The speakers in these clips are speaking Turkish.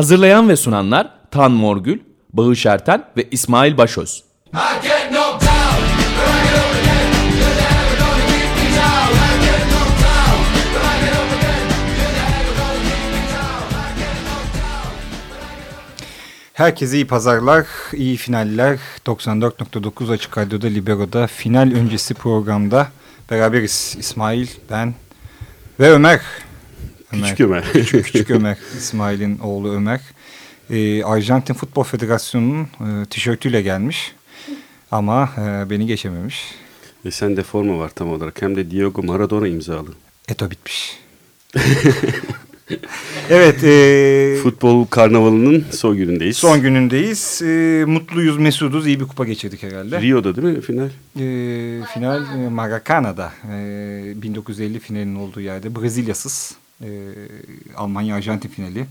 Hazırlayan ve sunanlar Tan Morgül, Bağış Erten ve İsmail Başöz. Herkese iyi pazarlar, iyi finaller. 94.9 Açık Radyo'da Libero'da final öncesi programda beraberiz. İsmail, ben ve Ömer. Küçük Ömer. Küçük, küçük Ömer. İsmail'in oğlu Ömer. Ee, Arjantin Futbol Federasyonu'nun e, tişörtüyle gelmiş. Ama e, beni geçememiş. Ve sende forma var tam olarak. Hem de Diego Maradona imzalı. Eto bitmiş. evet. E, Futbol karnavalının son günündeyiz. son günündeyiz. E, mutluyuz, mesuduz. İyi bir kupa geçirdik herhalde. Rio'da değil mi final? E, final e, Maracana'da. E, 1950 finalinin olduğu yerde. Brezilyasız. E, Almanya-Arjantin finali.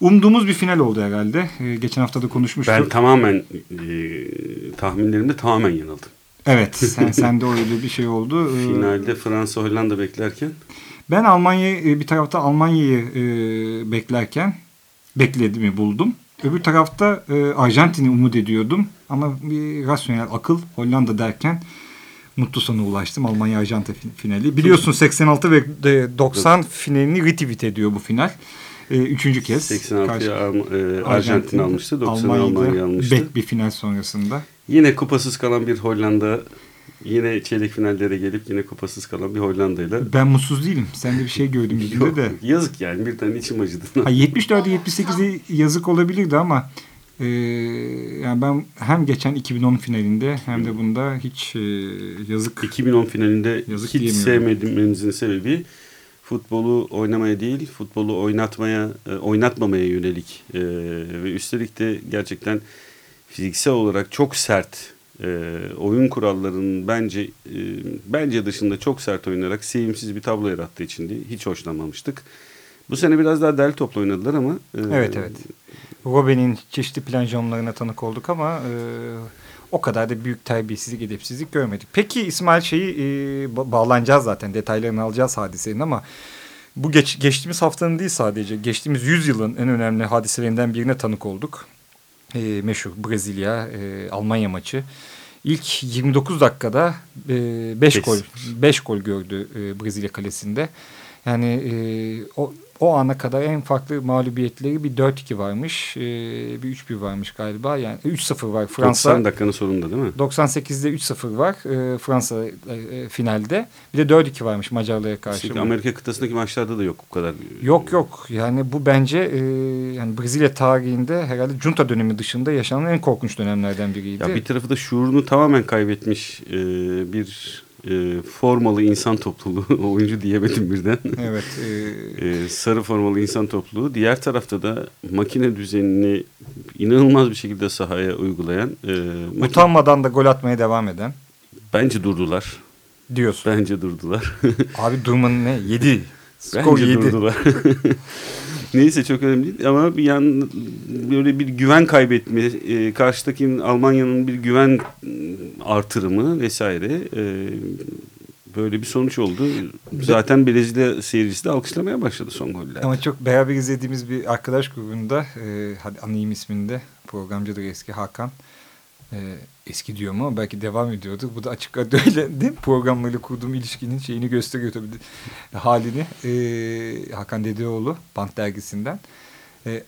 Umduğumuz bir final oldu herhalde. E, geçen hafta da konuşmuştuk. Ben tamamen e, tahminlerimde tamamen yanıldım. Evet, sen, sen de öyle bir şey oldu. E, Finalde Fransa Hollanda beklerken Ben Almanya'yı e, bir tarafta Almanya'yı e, beklerken beklediğimi buldum. Öbür tarafta e, Arjantin'i umut ediyordum. Ama bir rasyonel akıl Hollanda derken mutlu sona ulaştım. Almanya-Arjantin fin- finali. Biliyorsun 86 ve e, 90 finalini retweet ediyor bu final. E, üçüncü kez. 86'ya Karşı- Arm- e, Arjantin almıştı. 90'ı Almanya'da Almanya almıştı. bek bir final sonrasında. Yine kupasız kalan bir Hollanda yine çeyrek finallere gelip yine kupasız kalan bir Hollanda ile Ben mutsuz değilim. Sen de bir şey gördüm gibi de. yazık yani birden içim acıdı. Ha, 74'e 78'e yazık olabilirdi ama e, yani ben hem geçen 2010 finalinde hem de bunda hiç e, yazık 2010 finalinde Yazık hiç sevmediğimizin sebebi futbolu oynamaya değil, futbolu oynatmaya, e, oynatmamaya yönelik e, ve üstelik de gerçekten fiziksel olarak çok sert e, oyun kurallarının bence e, bence dışında çok sert oynayarak sevimsiz bir tablo yarattığı için de hiç hoşlanmamıştık. Bu sene biraz daha derli toplu oynadılar ama e, Evet evet. Robben'in çeşitli planjonlarına tanık olduk ama e, o kadar da büyük terbiyesizlik, edepsizlik görmedik. Peki İsmail şeyi e, ba- bağlanacağız zaten detaylarını alacağız hadisenin ama bu geç, geçtiğimiz haftanın değil sadece geçtiğimiz 100 yılın en önemli hadiselerinden birine tanık olduk. E, meşhur Brezilya e, Almanya maçı. İlk 29 dakikada 5 Beş gol sıfır. 5 gol gördü e, Brezilya kalesinde. Yani e, o o ana kadar en farklı mağlubiyetleri bir 4-2 varmış. E, bir 3-1 varmış galiba. Yani 3-0 var Fransa. 90 dakikanın sonunda değil mi? 98'de 3-0 var e, Fransa e, e, finalde. Bir de 4-2 varmış Macarlara karşı. Çünkü Amerika kıtasındaki maçlarda da yok bu kadar. Yok yok yani bu bence e, yani Brezilya tarihinde herhalde junta dönemi dışında yaşanan en korkunç dönemlerden biriydi. Ya bir tarafı da şuurunu tamamen kaybetmiş e, bir e, formalı insan topluluğu. Oyuncu diyemedim birden. Evet. E, E, sarı formalı insan topluluğu. Diğer tarafta da makine düzenini inanılmaz bir şekilde sahaya uygulayan. E, makine- utanmadan da gol atmaya devam eden Bence durdular. diyorsun. Bence durdular. Abi durmanın ne? 7. Skor Bence 7. durdular. Neyse çok önemli değil ama bir yan böyle bir güven kaybetme, e, karşıdaki Almanya'nın bir güven artırımı vesaire e, böyle bir sonuç oldu. Zaten Brezilya seyircisi de alkışlamaya başladı son gollerde. Ama çok beraber izlediğimiz bir arkadaş grubunda e, hadi anayım isminde programcıdır eski Hakan. E, eski diyorum ama belki devam ediyordu. Bu da açık radyoyla değil mi? programlarıyla kurduğum ilişkinin şeyini gösteriyor tabii halini. E, Hakan Dedeoğlu Bant dergisinden. E,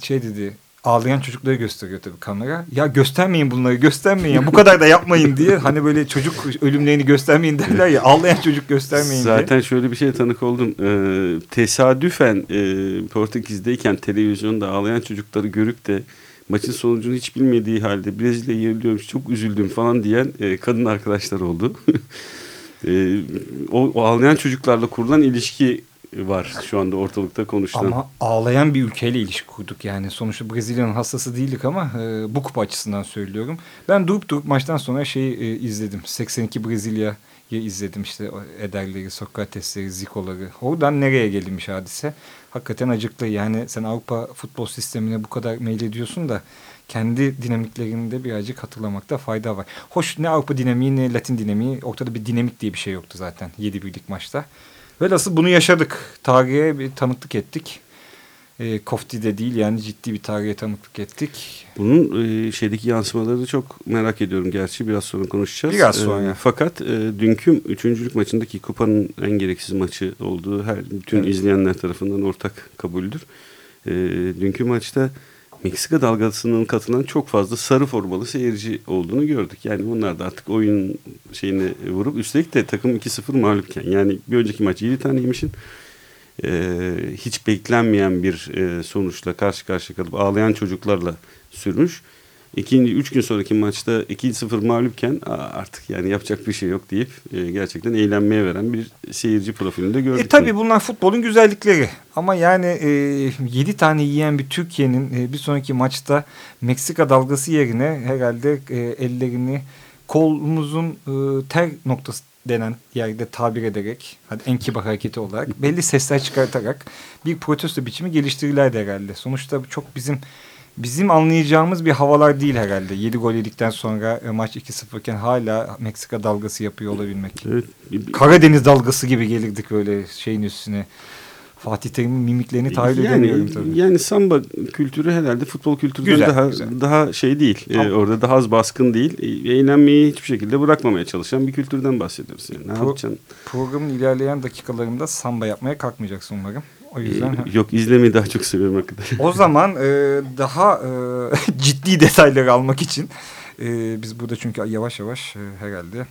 şey dedi ağlayan çocukları gösteriyor tabii kamera. Ya göstermeyin bunları göstermeyin ya bu kadar da yapmayın diye. Hani böyle çocuk ölümlerini göstermeyin derler ya ağlayan çocuk göstermeyin diye. Zaten şöyle bir şeye tanık oldum. Ee, tesadüfen e, Portekiz'deyken televizyonda ağlayan çocukları görüp de maçın sonucunu hiç bilmediği halde Brezilya yeniliyormuş çok üzüldüm falan diyen e, kadın arkadaşlar oldu. e, o, o ağlayan çocuklarla kurulan ilişki var şu anda ortalıkta konuşulan. Ama ağlayan bir ülkeyle ilişki kurduk yani. Sonuçta Brezilya'nın hastası değildik ama e, bu kupa açısından söylüyorum. Ben durup durup maçtan sonra şeyi e, izledim. 82 Brezilya'yı izledim işte Ederleri, Sokratesleri, Ziko'ları. Oradan nereye gelinmiş hadise? Hakikaten acıklı yani sen Avrupa futbol sistemine bu kadar meylediyorsun da kendi dinamiklerini de birazcık hatırlamakta fayda var. Hoş ne Avrupa dinamiği ne Latin dinamiği ortada bir dinamik diye bir şey yoktu zaten 7 birlik maçta. Velhasıl bunu yaşadık. Tarihe bir tanıklık ettik. E, kofti de değil yani ciddi bir tarihe tanıklık ettik. Bunun e, şeydeki yansımaları çok merak ediyorum gerçi biraz sonra konuşacağız. Biraz sonra. E, fakat e, dünkü üçüncülük maçındaki kupanın en gereksiz maçı olduğu her bütün evet. izleyenler tarafından ortak kabuldür. E, dünkü maçta Meksika dalgasının katılan çok fazla sarı formalı seyirci olduğunu gördük. Yani onlar da artık oyun şeyini vurup üstelik de takım 2-0 mağlupken yani bir önceki maç 7 tane yemişin e, hiç beklenmeyen bir e, sonuçla karşı karşıya kalıp ağlayan çocuklarla sürmüş. İkinci, üç gün sonraki maçta 2-0 mağlupken artık yani yapacak bir şey yok deyip e, gerçekten eğlenmeye veren bir seyirci profilinde gördük. E tabi bunlar futbolun güzellikleri. Ama yani e, 7 tane yiyen bir Türkiye'nin e, bir sonraki maçta Meksika dalgası yerine herhalde e, ellerini kolumuzun e, ter noktası denen yerde tabir ederek hadi en kibar hareketi olarak belli sesler çıkartarak bir protesto biçimi geliştirirlerdi herhalde. Sonuçta çok bizim bizim anlayacağımız bir havalar değil herhalde. 7 gol yedikten sonra e, maç 2-0 iken hala Meksika dalgası yapıyor olabilmek. Evet. Karadeniz dalgası gibi gelirdik öyle şeyin üstüne. Fatih Terim'in mimiklerini tahayyül yani, edemiyorum tabii. Yani samba kültürü herhalde futbol kültüründen güzel, daha güzel. daha şey değil. Ee, orada daha az baskın değil. Ee, eğlenmeyi hiçbir şekilde bırakmamaya çalışan bir kültürden bahsediyoruz. Yani. Ne Pro yapacaksın? Programın ilerleyen dakikalarında samba yapmaya kalkmayacaksın umarım. O yüzden. Ee, yok izlemeyi daha çok seviyorum hakikaten. O zaman e, daha e, ciddi detayları almak için e, biz burada çünkü yavaş yavaş e, herhalde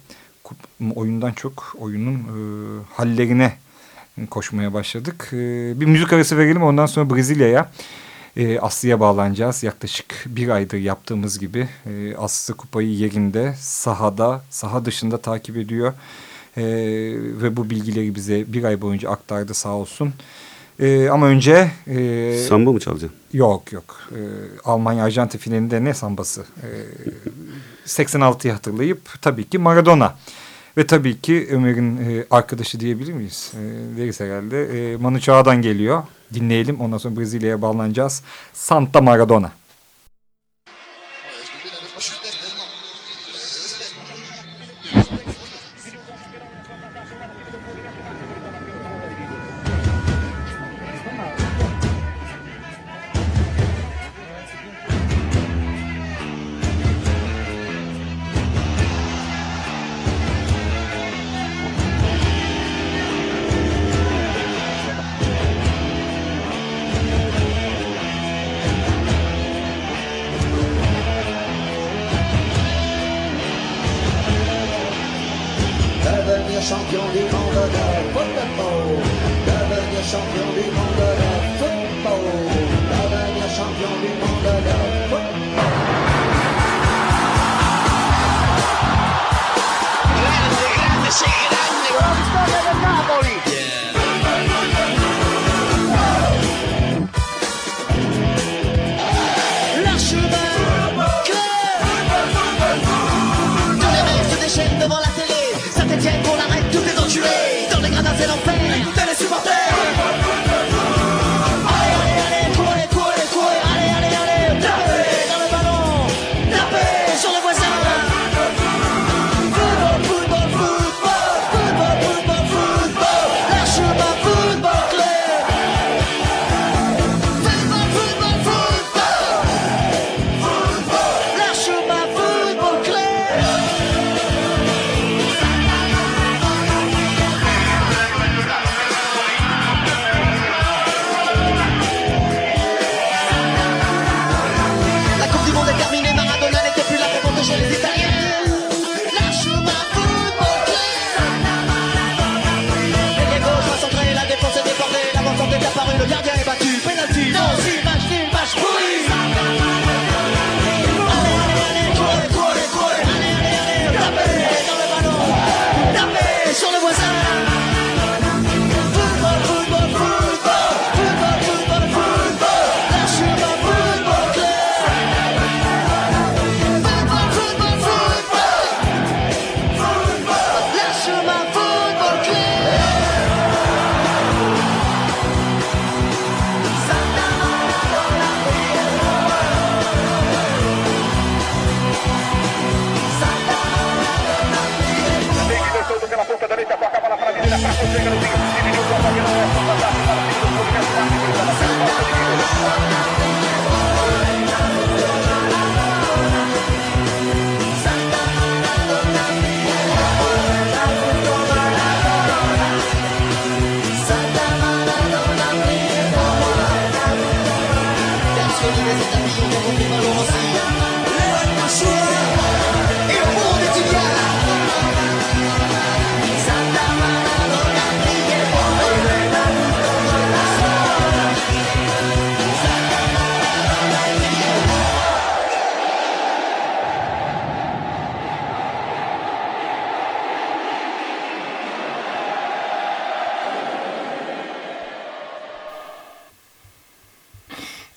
oyundan çok oyunun e, hallerine koşmaya başladık. E, bir müzik arası verelim ondan sonra Brezilya'ya e, Aslı'ya bağlanacağız. Yaklaşık bir aydır yaptığımız gibi e, Aslı kupayı yerinde sahada saha dışında takip ediyor. E, ve bu bilgileri bize bir ay boyunca aktardı sağ olsun. Ama önce... E, Samba mı çalacaksın? Yok yok. E, Almanya-Arjantin finalinde ne sambası? E, 86'yı hatırlayıp tabii ki Maradona. Ve tabii ki Ömer'in e, arkadaşı diyebilir miyiz? E, deriz herhalde. E, Manu Chao'dan geliyor. Dinleyelim. Ondan sonra Brezilya'ya bağlanacağız. Santa Maradona.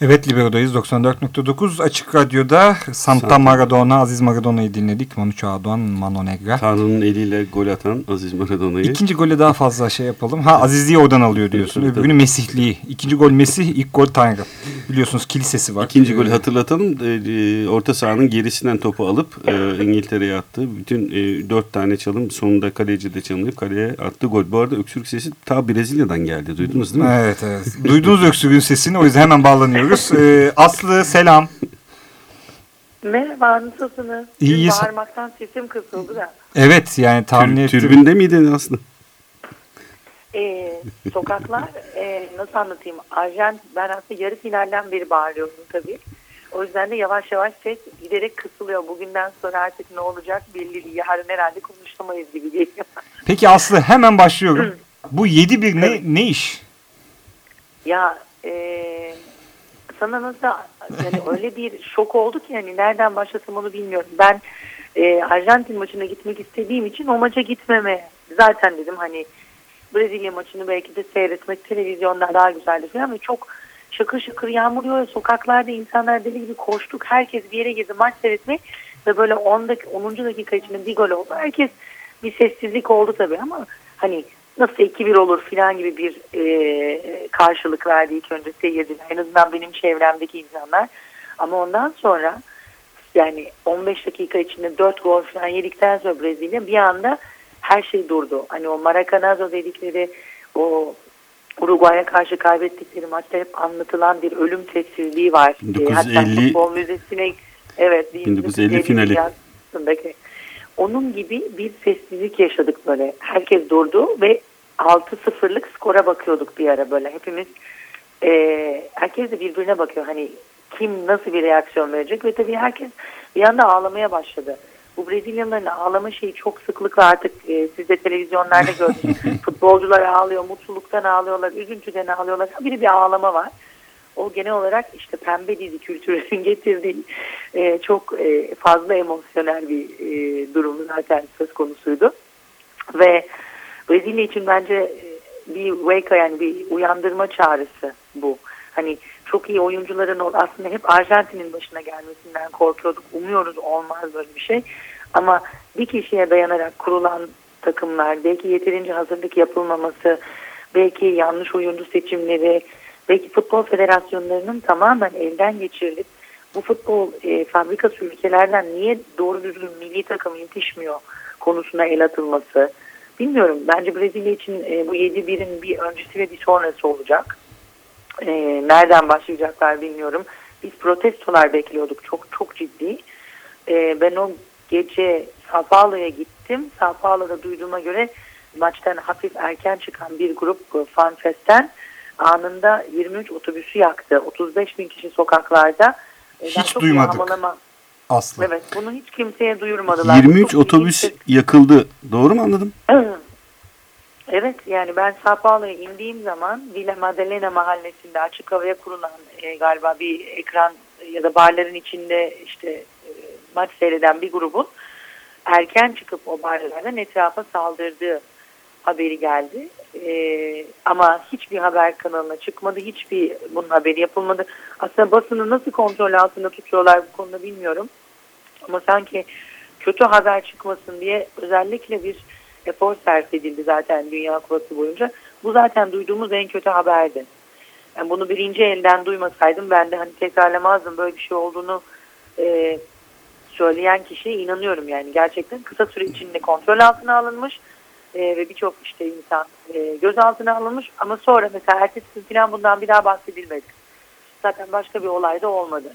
Evet Libero'dayız 94.9 Açık Radyo'da Santa Maradona, Aziz Maradona'yı dinledik. Manu Çağdoğan, Mano Negra. Tanrı'nın eliyle gol atan Aziz Maradona'yı. İkinci golü daha fazla şey yapalım. Ha Azizliği oradan alıyor diyorsun. Tabii, Öbürünü Mesihliği. İkinci gol Mesih, ilk gol Tanrı. Biliyorsunuz kilisesi var. İkinci golü Ee, hatırlatalım. Ee, Orta sahanın gerisinden topu alıp e, İngiltere'ye attı. Bütün e, dört tane çalım sonunda kaleci de çalınıp kaleye attı gol. Bu arada öksürük sesi ta Brezilya'dan geldi. Duydunuz değil mi? Evet evet. Duydunuz öksürüğün sesini o yüzden hemen bağlanıyoruz. Ee, Aslı selam. Merhaba, nasılsınız? İyiyiz. Dün bağırmaktan sesim kısıldı da. Evet yani tahmin Tür, ettim. türbünde miydin aslında? Ee, sokaklar, e, nasıl anlatayım? Arjant, ben aslında yarı finalden beri bağırıyorum tabii. O yüzden de yavaş yavaş ses giderek kısılıyor. Bugünden sonra artık ne olacak belli değil. Yarın herhalde konuşamayız gibi geliyor. Peki Aslı hemen başlıyorum. Bu 7-1 ne, ne iş? ya e, sana nasıl yani öyle bir şok oldu ki yani nereden başlasam onu bilmiyorum. Ben e, Arjantin maçına gitmek istediğim için o maça gitmeme zaten dedim hani Brezilya maçını belki de seyretmek televizyonda daha güzeldi falan ama çok şakır şakır yağmur yağıyor. Sokaklarda insanlar deli gibi koştuk. Herkes bir yere girdi maç seyretmek ve böyle 10 dakika, 10. dakika içinde bir gol oldu. Herkes bir sessizlik oldu tabii ama hani nasıl 2-1 olur falan gibi bir e, karşılık verdi ilk önce seyirciler. En azından benim çevremdeki insanlar. Ama ondan sonra yani 15 dakika içinde 4 gol falan yedikten sonra Brezilya bir anda her şey durdu. Hani o Maracanazo dedikleri o Uruguay'a karşı kaybettikleri maçta hep anlatılan bir ölüm sessizliği var. E, Hatta 1950 futbol müzesine evet 1950 finali. Onun gibi bir sessizlik yaşadık böyle. Herkes durdu ve 6-0'lık skora bakıyorduk bir ara böyle. Hepimiz e, herkes de birbirine bakıyor. Hani kim nasıl bir reaksiyon verecek ve tabii herkes bir anda ağlamaya başladı. Bu Brezilyalıların ağlama şeyi çok sıklıkla artık e, siz de televizyonlarda gördünüz. Futbolcular ağlıyor, mutluluktan ağlıyorlar, üzüntüden ağlıyorlar. Bir bir ağlama var. O genel olarak işte pembe dizi kültürünün getirdiği e, çok e, fazla emosyonel bir e, durum zaten söz konusuydu. Ve Brezilya için bence e, bir wake yani bir uyandırma çağrısı bu. Hani çok iyi oyuncuların aslında hep Arjantin'in başına gelmesinden korkuyorduk. Umuyoruz olmaz böyle bir şey. Ama bir kişiye dayanarak kurulan takımlar, belki yeterince hazırlık yapılmaması, belki yanlış oyuncu seçimleri, belki futbol federasyonlarının tamamen elden geçirilip bu futbol e, fabrikası ülkelerden niye doğru düzgün milli takım yetişmiyor konusuna el atılması. Bilmiyorum. Bence Brezilya için e, bu 7-1'in bir öncesi ve bir sonrası olacak. E, nereden başlayacaklar bilmiyorum. Biz protestolar bekliyorduk. Çok çok ciddi. E, ben o gece Sao Paulo'ya gittim. Sao Paulo'da duyduğuma göre maçtan hafif erken çıkan bir grup e, FanFest'ten anında 23 otobüsü yaktı. 35 bin kişi sokaklarda. E, ben Hiç çok duymadık. yağmalama- Aslı. Evet bunu hiç kimseye duyurmadılar. 23 Çok otobüs ilginç. yakıldı. Doğru mu anladım? Evet yani ben Sao Paulo'ya indiğim zaman Villa Madalena mahallesinde açık havaya kurulan e, galiba bir ekran ya da barların içinde işte e, maç seyreden bir grubun erken çıkıp o barlardan etrafa saldırdığı haberi geldi. E, ama hiçbir haber kanalına çıkmadı. Hiçbir bunun haberi yapılmadı. Aslında basını nasıl kontrol altında tutuyorlar bu konuda bilmiyorum. Ama sanki kötü haber çıkmasın diye özellikle bir efor sarf edildi zaten Dünya Kupası boyunca. Bu zaten duyduğumuz en kötü haberdi. Yani bunu birinci elden duymasaydım ben de hani tekrarlamazdım böyle bir şey olduğunu e, söyleyen kişiye inanıyorum yani. Gerçekten kısa süre içinde kontrol altına alınmış e, ve birçok işte insan e, gözaltına alınmış ama sonra mesela ertesi gün falan bundan bir daha bahsedilmedi. Zaten başka bir olay da olmadı.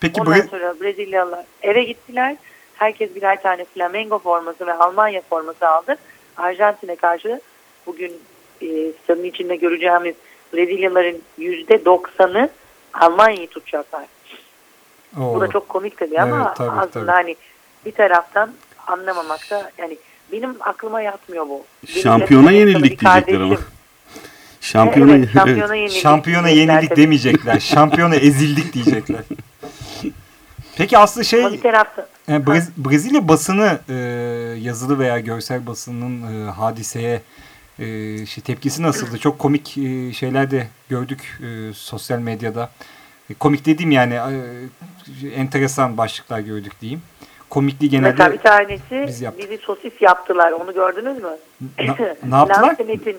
Peki Ondan Bre- sonra Brezilyalılar eve gittiler. Herkes birer tane Flamengo forması ve Almanya forması aldı. Arjantin'e karşı bugün e, stadın içinde göreceğimiz Brezilyalıların yüzde doksanı Almanya'yı tutacaklar. Oo. Bu da çok komik tabii ama Evet, tabii, aslında tabii. hani bir taraftan anlamamakta yani benim aklıma yatmıyor bu. Benim Şampiyona yenildik diyecekler ama. Şampiyona, Evet, şampiyona yenildik. Şampiyona yenildik demeyecekler. Şampiyona ezildik diyecekler. Peki Aslı şey tarafta e, Brez- Brezilya basını e, yazılı veya görsel basının e, hadiseye e, şey, tepkisi nasıldı? Çok komik e, şeyler de gördük e, sosyal medyada. komik dediğim yani e, enteresan başlıklar gördük diyeyim. Komikliği genelde Mesela bir tanesi biz yaptık. biri sosis yaptılar. Onu gördünüz mü? Na- ne yaptılar? Lansenet'in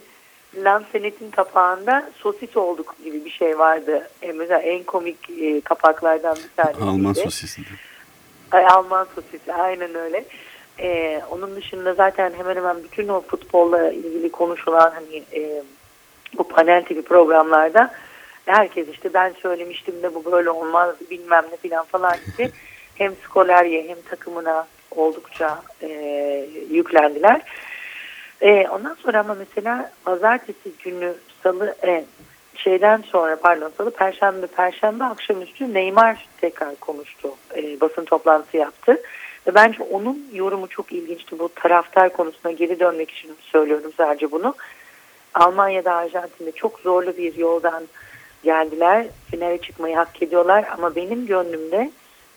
Lansenet'in kapağında sosis olduk gibi bir şey vardı. E, mesela en komik e, kapaklardan bir tanesi. Alman sosisi. Ay, Alman sosisi aynen öyle. Ee, onun dışında zaten hemen hemen bütün o futbolla ilgili konuşulan hani e, bu panel tipi programlarda herkes işte ben söylemiştim de bu böyle olmaz bilmem ne filan falan gibi hem Skolerye hem takımına oldukça e, yüklendiler. E, ondan sonra ama mesela pazartesi günü salı e, şeyden sonra pardon salı perşembe perşembe akşamüstü Neymar tekrar konuştu. E, basın toplantısı yaptı. Ve bence onun yorumu çok ilginçti. Bu taraftar konusuna geri dönmek için söylüyorum sadece bunu. Almanya'da Arjantin'de çok zorlu bir yoldan geldiler. Finale çıkmayı hak ediyorlar ama benim gönlümde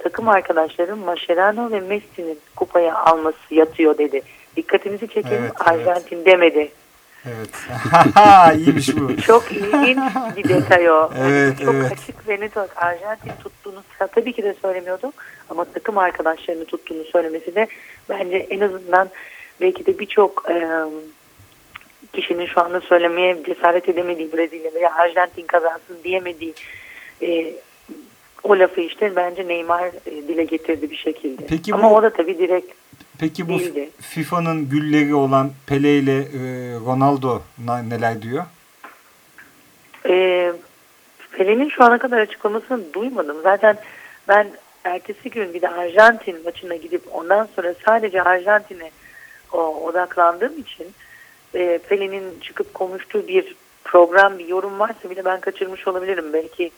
takım arkadaşlarım Mascherano ve Messi'nin kupayı alması yatıyor dedi. Dikkatimizi çekelim Evet, Arjantin demedi. Evet. İyiymiş bu. Çok ilginç bir detay o. Evet, Çok evet. açık ve net olarak Arjantin tuttuğunu tabii ki de söylemiyordu ama takım arkadaşlarını tuttuğunu söylemesi de bence en azından belki de birçok e, kişinin şu anda söylemeye cesaret edemediği Brezilya veya Arjantin kazansın diyemediği e, o lafı işte bence Neymar e, dile getirdi bir şekilde. Peki ama bu- o da tabii direkt Peki bu. FIFA'nın gülleri olan Pele ile e, Ronaldo na- neler diyor? E, Pelin'in şu ana kadar açıklamasını duymadım. Zaten ben ertesi gün bir de Arjantin maçına gidip ondan sonra sadece Arjantin'e odaklandığım için e, Pelin'in çıkıp konuştuğu bir program, bir yorum varsa bile ben kaçırmış olabilirim. Belki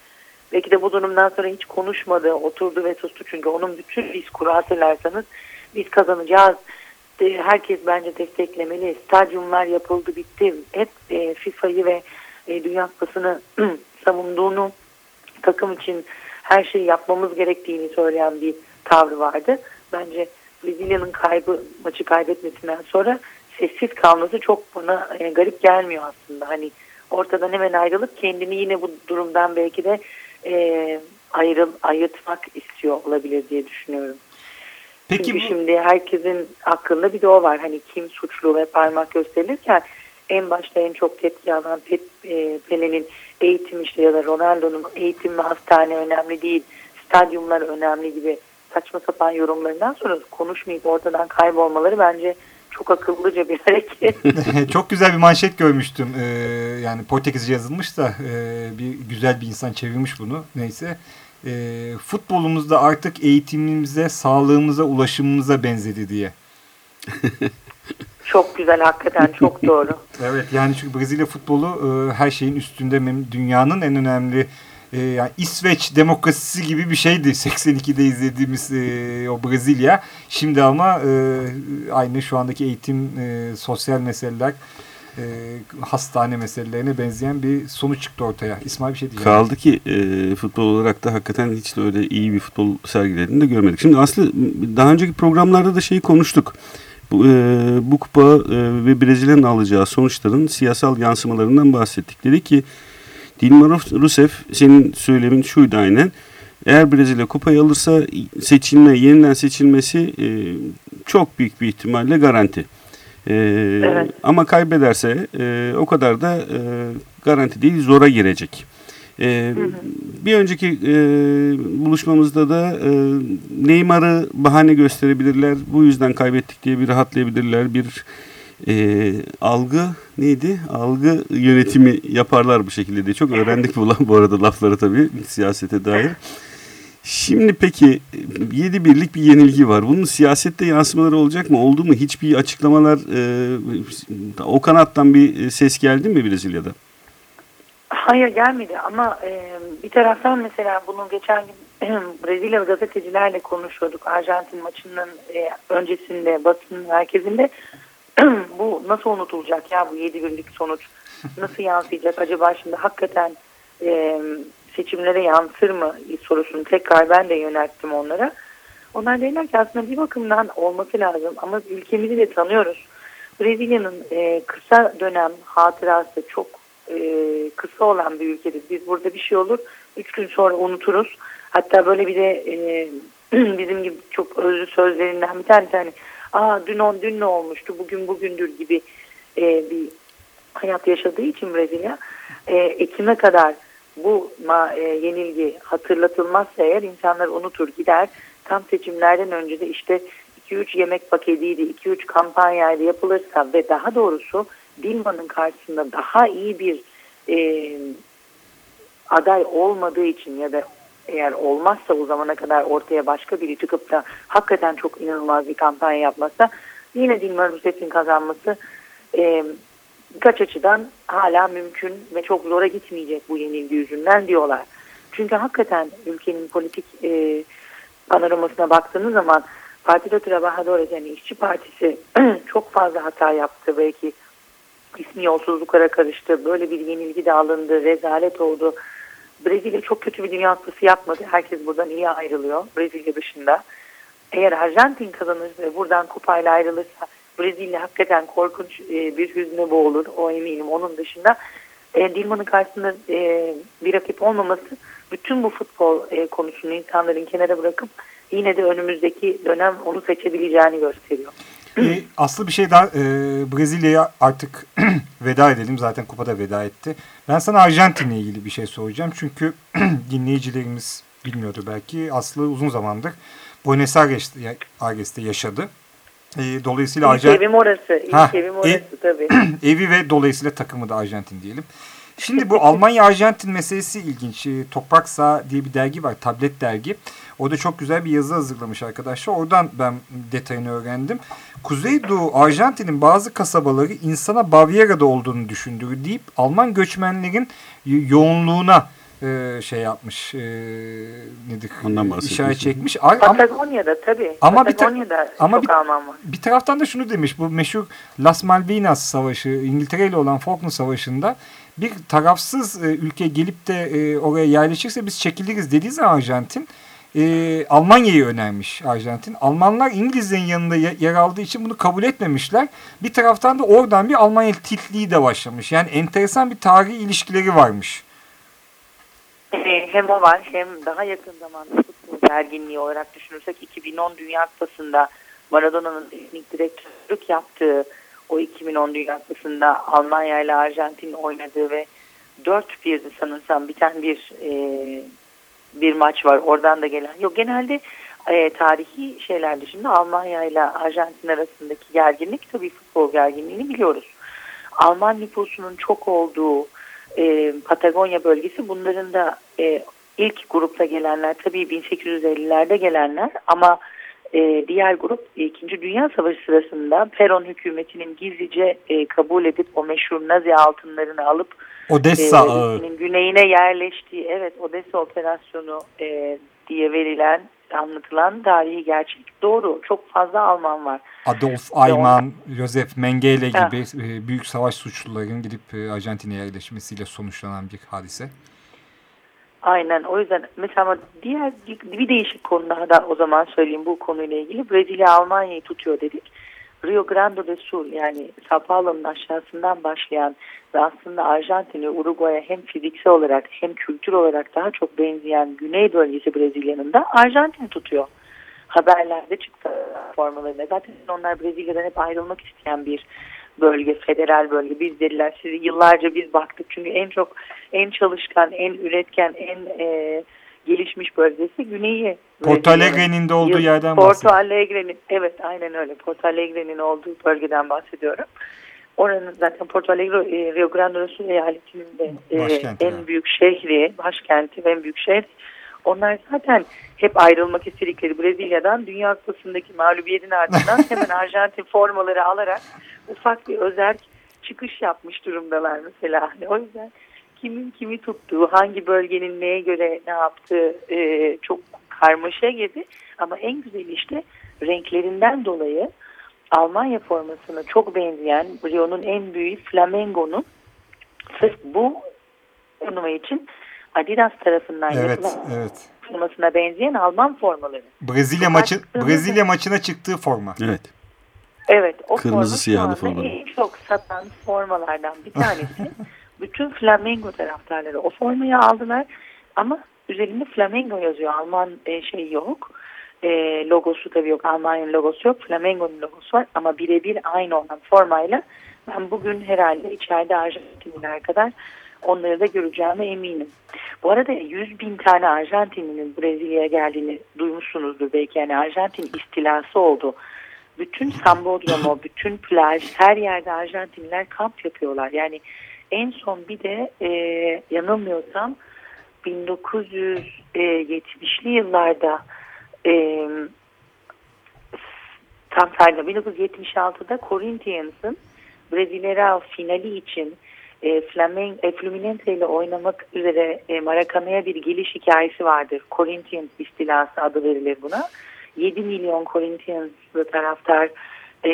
belki de bu durumdan sonra hiç konuşmadı, oturdu ve sustu. Çünkü onun bütün diskuru hatırlarsanız biz kazanacağız. Herkes bence desteklemeli. Stadyumlar yapıldı, bitti. Hep e, FIFA'yı ve e, Dünya Kupası'nı savunduğunu, takım için her şeyi yapmamız gerektiğini söyleyen bir tavrı vardı. Bence Brezilya'nın kaybı maçı kaybetmesinden sonra sessiz kalması çok bana e, garip gelmiyor aslında. Hani ortadan hemen ayrılıp kendini yine bu durumdan belki de e, ayrıl, ayırtmak istiyor olabilir diye düşünüyorum. Peki Çünkü bu, şimdi herkesin aklında bir de o var. Hani kim suçlu ve parmak gösterilirken en başta en çok tepki alan Pep, e, Pele'nin eğitim işte ya da Ronaldo'nun eğitim ve hastane önemli değil, stadyumlar önemli gibi saçma sapan yorumlarından sonra konuşmayıp ortadan kaybolmaları bence çok akıllıca bir hareket. çok güzel bir manşet görmüştüm. E, yani Portekizce yazılmış da e, bir güzel bir insan çevirmiş bunu. Neyse. E, futbolumuzda artık eğitimimize, sağlığımıza, ulaşımımıza benzedi diye. çok güzel hakikaten çok doğru. Evet yani çünkü Brezilya futbolu e, her şeyin üstünde dünyanın en önemli e, yani İsveç demokrasisi gibi bir şeydi 82'de izlediğimiz e, o Brezilya. Şimdi ama e, aynı şu andaki eğitim, e, sosyal meseleler, e, hastane meselelerine benzeyen bir sonuç çıktı ortaya. İsmail bir şey diyeceğim. Kaldı ki e, futbol olarak da hakikaten hiç de öyle iyi bir futbol sergilediğini de görmedik. Şimdi aslında daha önceki programlarda da şeyi konuştuk. Bu, e, bu kupa e, ve Brezilya'nın alacağı sonuçların siyasal yansımalarından bahsettik. Dedi ki Dilma Rousseff senin söylemin şuydu aynen. Eğer Brezilya kupayı alırsa seçilme, yeniden seçilmesi e, çok büyük bir ihtimalle garanti. E, Evet. Ama kaybederse e, o kadar da e, garanti değil zora girecek. E, Bir önceki e, buluşmamızda da e, Neymar'ı bahane gösterebilirler. Bu yüzden kaybettik diye bir rahatlayabilirler. Bir e, algı neydi? Algı yönetimi yaparlar bu şekilde diye. Çok öğrendik bu, bu arada lafları tabii siyasete dair. Şimdi peki 7 birlik bir yenilgi var. Bunun siyasette yansımaları olacak mı? Oldu mu? Hiçbir açıklamalar e, o kanattan bir ses geldi mi Brezilya'da? Hayır gelmedi ama e, bir taraftan mesela bunu geçen gün Brezilya gazetecilerle konuşuyorduk. Arjantin maçının e, öncesinde basın merkezinde bu nasıl unutulacak ya bu 7 birlik sonuç nasıl yansıyacak acaba şimdi hakikaten e, seçimlere yansır mı sorusunu tekrar ben de yönelttim onlara. Onlar dediler ki aslında bir bakımdan olması lazım ama ülkemizi de tanıyoruz. Brezilya'nın e, kısa dönem hatırası çok e, kısa olan bir ülkedir. Biz burada bir şey olur üç gün sonra unuturuz. Hatta böyle bir de e, bizim gibi çok özlü sözlerinden bir tanesi hani aa dün on dün ne olmuştu bugün bugündür gibi e, bir hayat yaşadığı için Brezilya e, Ekim'e kadar bu ma, e, yenilgi hatırlatılmazsa eğer insanlar unutur gider. Tam seçimlerden önce de işte 2-3 yemek paketiydi, 2-3 kampanyaydı yapılırsa ve daha doğrusu Dilma'nın karşısında daha iyi bir e, aday olmadığı için ya da eğer olmazsa o zamana kadar ortaya başka biri çıkıp da hakikaten çok inanılmaz bir kampanya yapmazsa yine Dilma Rousseff'in kazanması e, birkaç açıdan hala mümkün ve çok zora gitmeyecek bu yenilgi yüzünden diyorlar. Çünkü hakikaten ülkenin politik e, panoramasına baktığınız zaman Partido Trabajadores yani işçi partisi çok fazla hata yaptı. Belki ismi yolsuzluklara karıştı. Böyle bir yenilgi de alındı. Rezalet oldu. Brezilya çok kötü bir dünya kupası yapmadı. Herkes buradan iyi ayrılıyor. Brezilya dışında. Eğer Arjantin kazanır ve buradan kupayla ayrılırsa Brezilya hakikaten korkunç e, bir hüzne boğulur. O eminim. Onun dışında e, Dilman'ın karşısında e, bir rakip olmaması bütün bu futbol konusunu insanların kenara bırakıp yine de önümüzdeki dönem onu seçebileceğini gösteriyor. E, aslı bir şey daha e, Brezilya'ya artık veda edelim. Zaten kupada veda etti. Ben sana Arjantin'le ilgili bir şey soracağım. Çünkü dinleyicilerimiz bilmiyordu belki. Aslı uzun zamandır Buenos Aires'te yaşadı. E, dolayısıyla İlk Arjantin... evim orası. İlk ha, evim orası ev, tabii. evi ve dolayısıyla takımı da Arjantin diyelim. Şimdi bu Almanya-Arjantin meselesi ilginç. E, Toprak Sağ diye bir dergi var. Tablet dergi. O da çok güzel bir yazı hazırlamış arkadaşlar. Oradan ben detayını öğrendim. Kuzeydoğu Arjantin'in bazı kasabaları insana Baviera'da olduğunu düşündüğü deyip Alman göçmenlerin yoğunluğuna e, şey yapmış e, nedir Ondan işaret çekmiş. Patagonya'da tabii. Ama Patagonya'da bir ama çok bir, Alman var. Bir taraftan da şunu demiş bu meşhur Las Malvinas Savaşı İngiltere ile olan Falkland Savaşı'nda bir tarafsız e, ülke gelip de e, oraya yerleşirse biz çekiliriz dediği zaman Arjantin e, Almanya'yı önermiş Arjantin. Almanlar İngilizlerin yanında yer aldığı için bunu kabul etmemişler. Bir taraftan da oradan bir Almanya titliği de başlamış. Yani enteresan bir tarihi ilişkileri varmış. Hem o var hem daha yakın zamanda futbol gerginliği olarak düşünürsek 2010 Dünya Kupası'nda Maradona'nın teknik direktörlük yaptığı o 2010 Dünya Almanya ile Arjantin oynadığı ve 4-1'di sanırsam biten bir e, bir maç var. Oradan da gelen. Yok genelde e, tarihi şeyler dışında Almanya ile Arjantin arasındaki gerginlik tabii futbol gerginliğini biliyoruz. Alman nüfusunun çok olduğu e, Patagonya bölgesi bunların da e, ilk grupta gelenler tabii 1850'lerde gelenler ama e, diğer grup 2. Dünya Savaşı sırasında Peron hükümetinin gizlice e, kabul edip o meşhur Nazi altınlarını alıp Odessa e, güneyine yerleştiği evet Odessa operasyonu e, diye verilen anlatılan tarihi gerçek doğru. Çok fazla Alman var. Adolf Ayman, Josef Mengele gibi e, büyük savaş suçlularının gidip Arjantin'e yerleşmesiyle sonuçlanan bir hadise. Aynen o yüzden mesela diğer bir değişik konu daha da o zaman söyleyeyim bu konuyla ilgili. Brezilya Almanya'yı tutuyor dedik. Rio Grande do Sul yani Sao Paulo'nun aşağısından başlayan ve aslında Arjantin'e Uruguay'a hem fiziksel olarak hem kültür olarak daha çok benzeyen güney bölgesi Brezilya'nın da Arjantin tutuyor. Haberlerde çıktı formalarında. Zaten onlar Brezilya'dan hep ayrılmak isteyen bir bölge, federal bölge. Biz dediler sizi yıllarca biz baktık. Çünkü en çok, en çalışkan, en üretken, en e, gelişmiş bölgesi güneyi. Porto Alegre'nin de olduğu yerden bahsediyorum. Porto Alegre'nin, evet aynen öyle. Porto Alegre'nin olduğu bölgeden bahsediyorum. Oranın zaten Porto Alegre, e, Rio Grande do Sul eyaletinin de e, en yani. büyük şehri, başkenti ve en büyük şehir. Onlar zaten hep ayrılmak istedikleri Brezilya'dan Dünya Kupası'ndaki mağlubiyetin ardından hemen Arjantin formaları alarak ufak bir özerk çıkış yapmış durumdalar mesela. Hani o yüzden kimin kimi tuttuğu, hangi bölgenin neye göre ne yaptığı e, çok karmaşa gibi. Ama en güzel işte renklerinden dolayı Almanya formasına çok benzeyen Rio'nun en büyük Flamengo'nun sırf bu turnuva için Adidas tarafından evet, yapılan evet. formasına benzeyen Alman formaları. Brezilya maçı Brezilya maçına çıktığı forma. Evet. Evet. O Kırmızı siyahlı forma. En çok satan formalardan bir tanesi. Bütün Flamengo taraftarları o formayı aldılar. ama üzerinde Flamengo yazıyor. Alman e, şey yok. E, logosu tabii yok. Almanya'nın logosu yok. Flamengo'nun logosu var ama birebir aynı olan formayla ben bugün herhalde içeride Arjantinliler kadar onları da göreceğime eminim. Bu arada 100 bin tane Arjantinlinin Brezilya'ya geldiğini duymuşsunuzdur belki. Yani Arjantin istilası oldu. Bütün Sambodromo, bütün plaj, her yerde Arjantinliler kamp yapıyorlar. Yani en son bir de e, yanılmıyorsam 1970'li yıllarda e, tam sayıda 1976'da Corinthians'ın Brasileirao finali için e, Flamen, e, Fluminense ile oynamak üzere e, Maracana'ya bir geliş hikayesi vardır. Corinthians istilası adı verilir buna. 7 milyon Corinthians'lı taraftar e,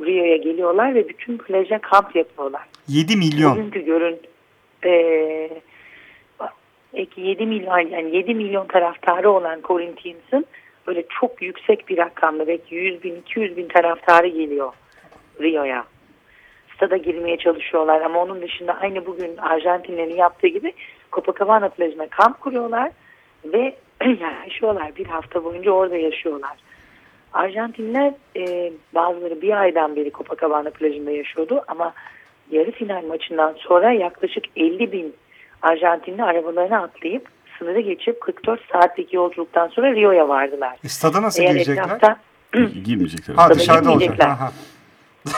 Rio'ya geliyorlar ve bütün plaja kamp yapıyorlar. 7 milyon. Bugünkü görün e, 7 milyon yani 7 milyon taraftarı olan Corinthians'ın böyle çok yüksek bir rakamda belki 100 bin 200 bin taraftarı geliyor Rio'ya. Stada girmeye çalışıyorlar ama onun dışında aynı bugün Arjantinlerin yaptığı gibi Copacabana plajına kamp kuruyorlar ve yaşıyorlar. Bir hafta boyunca orada yaşıyorlar. Arjantinler e, bazıları bir aydan beri Copacabana plajında yaşıyordu ama yarı final maçından sonra yaklaşık 50 bin Arjantinli arabalarına atlayıp sınırı geçip 44 saatlik yolculuktan sonra Rio'ya vardılar. E, stada nasıl Eğer girecekler? etrafta Girmeyecekler. Ha dışarıda olacak. Ha, ha.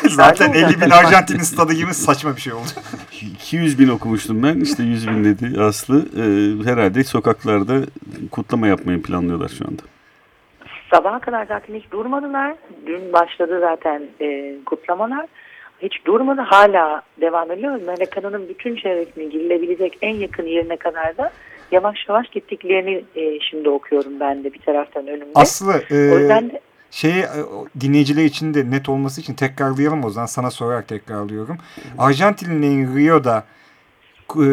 Zaten olacak. 50 bin Arjantin'in stadı gibi saçma bir şey oldu. 200 bin okumuştum ben. İşte 100 bin dedi Aslı. Ee, herhalde sokaklarda kutlama yapmayı planlıyorlar şu anda. Sabaha kadar zaten hiç durmadılar. Dün başladı zaten e, kutlamalar. Hiç durmadı. Hala devam ediyor. Maracana'nın bütün çevresine girilebilecek en yakın yerine kadar da yavaş yavaş gittiklerini e, şimdi okuyorum ben de bir taraftan önümde. Aslı e, o yüzden de şeyi o dinleyiciler için de net olması için tekrarlayalım o zaman sana sorarak tekrarlıyorum. Arjantin'in Rio'da e,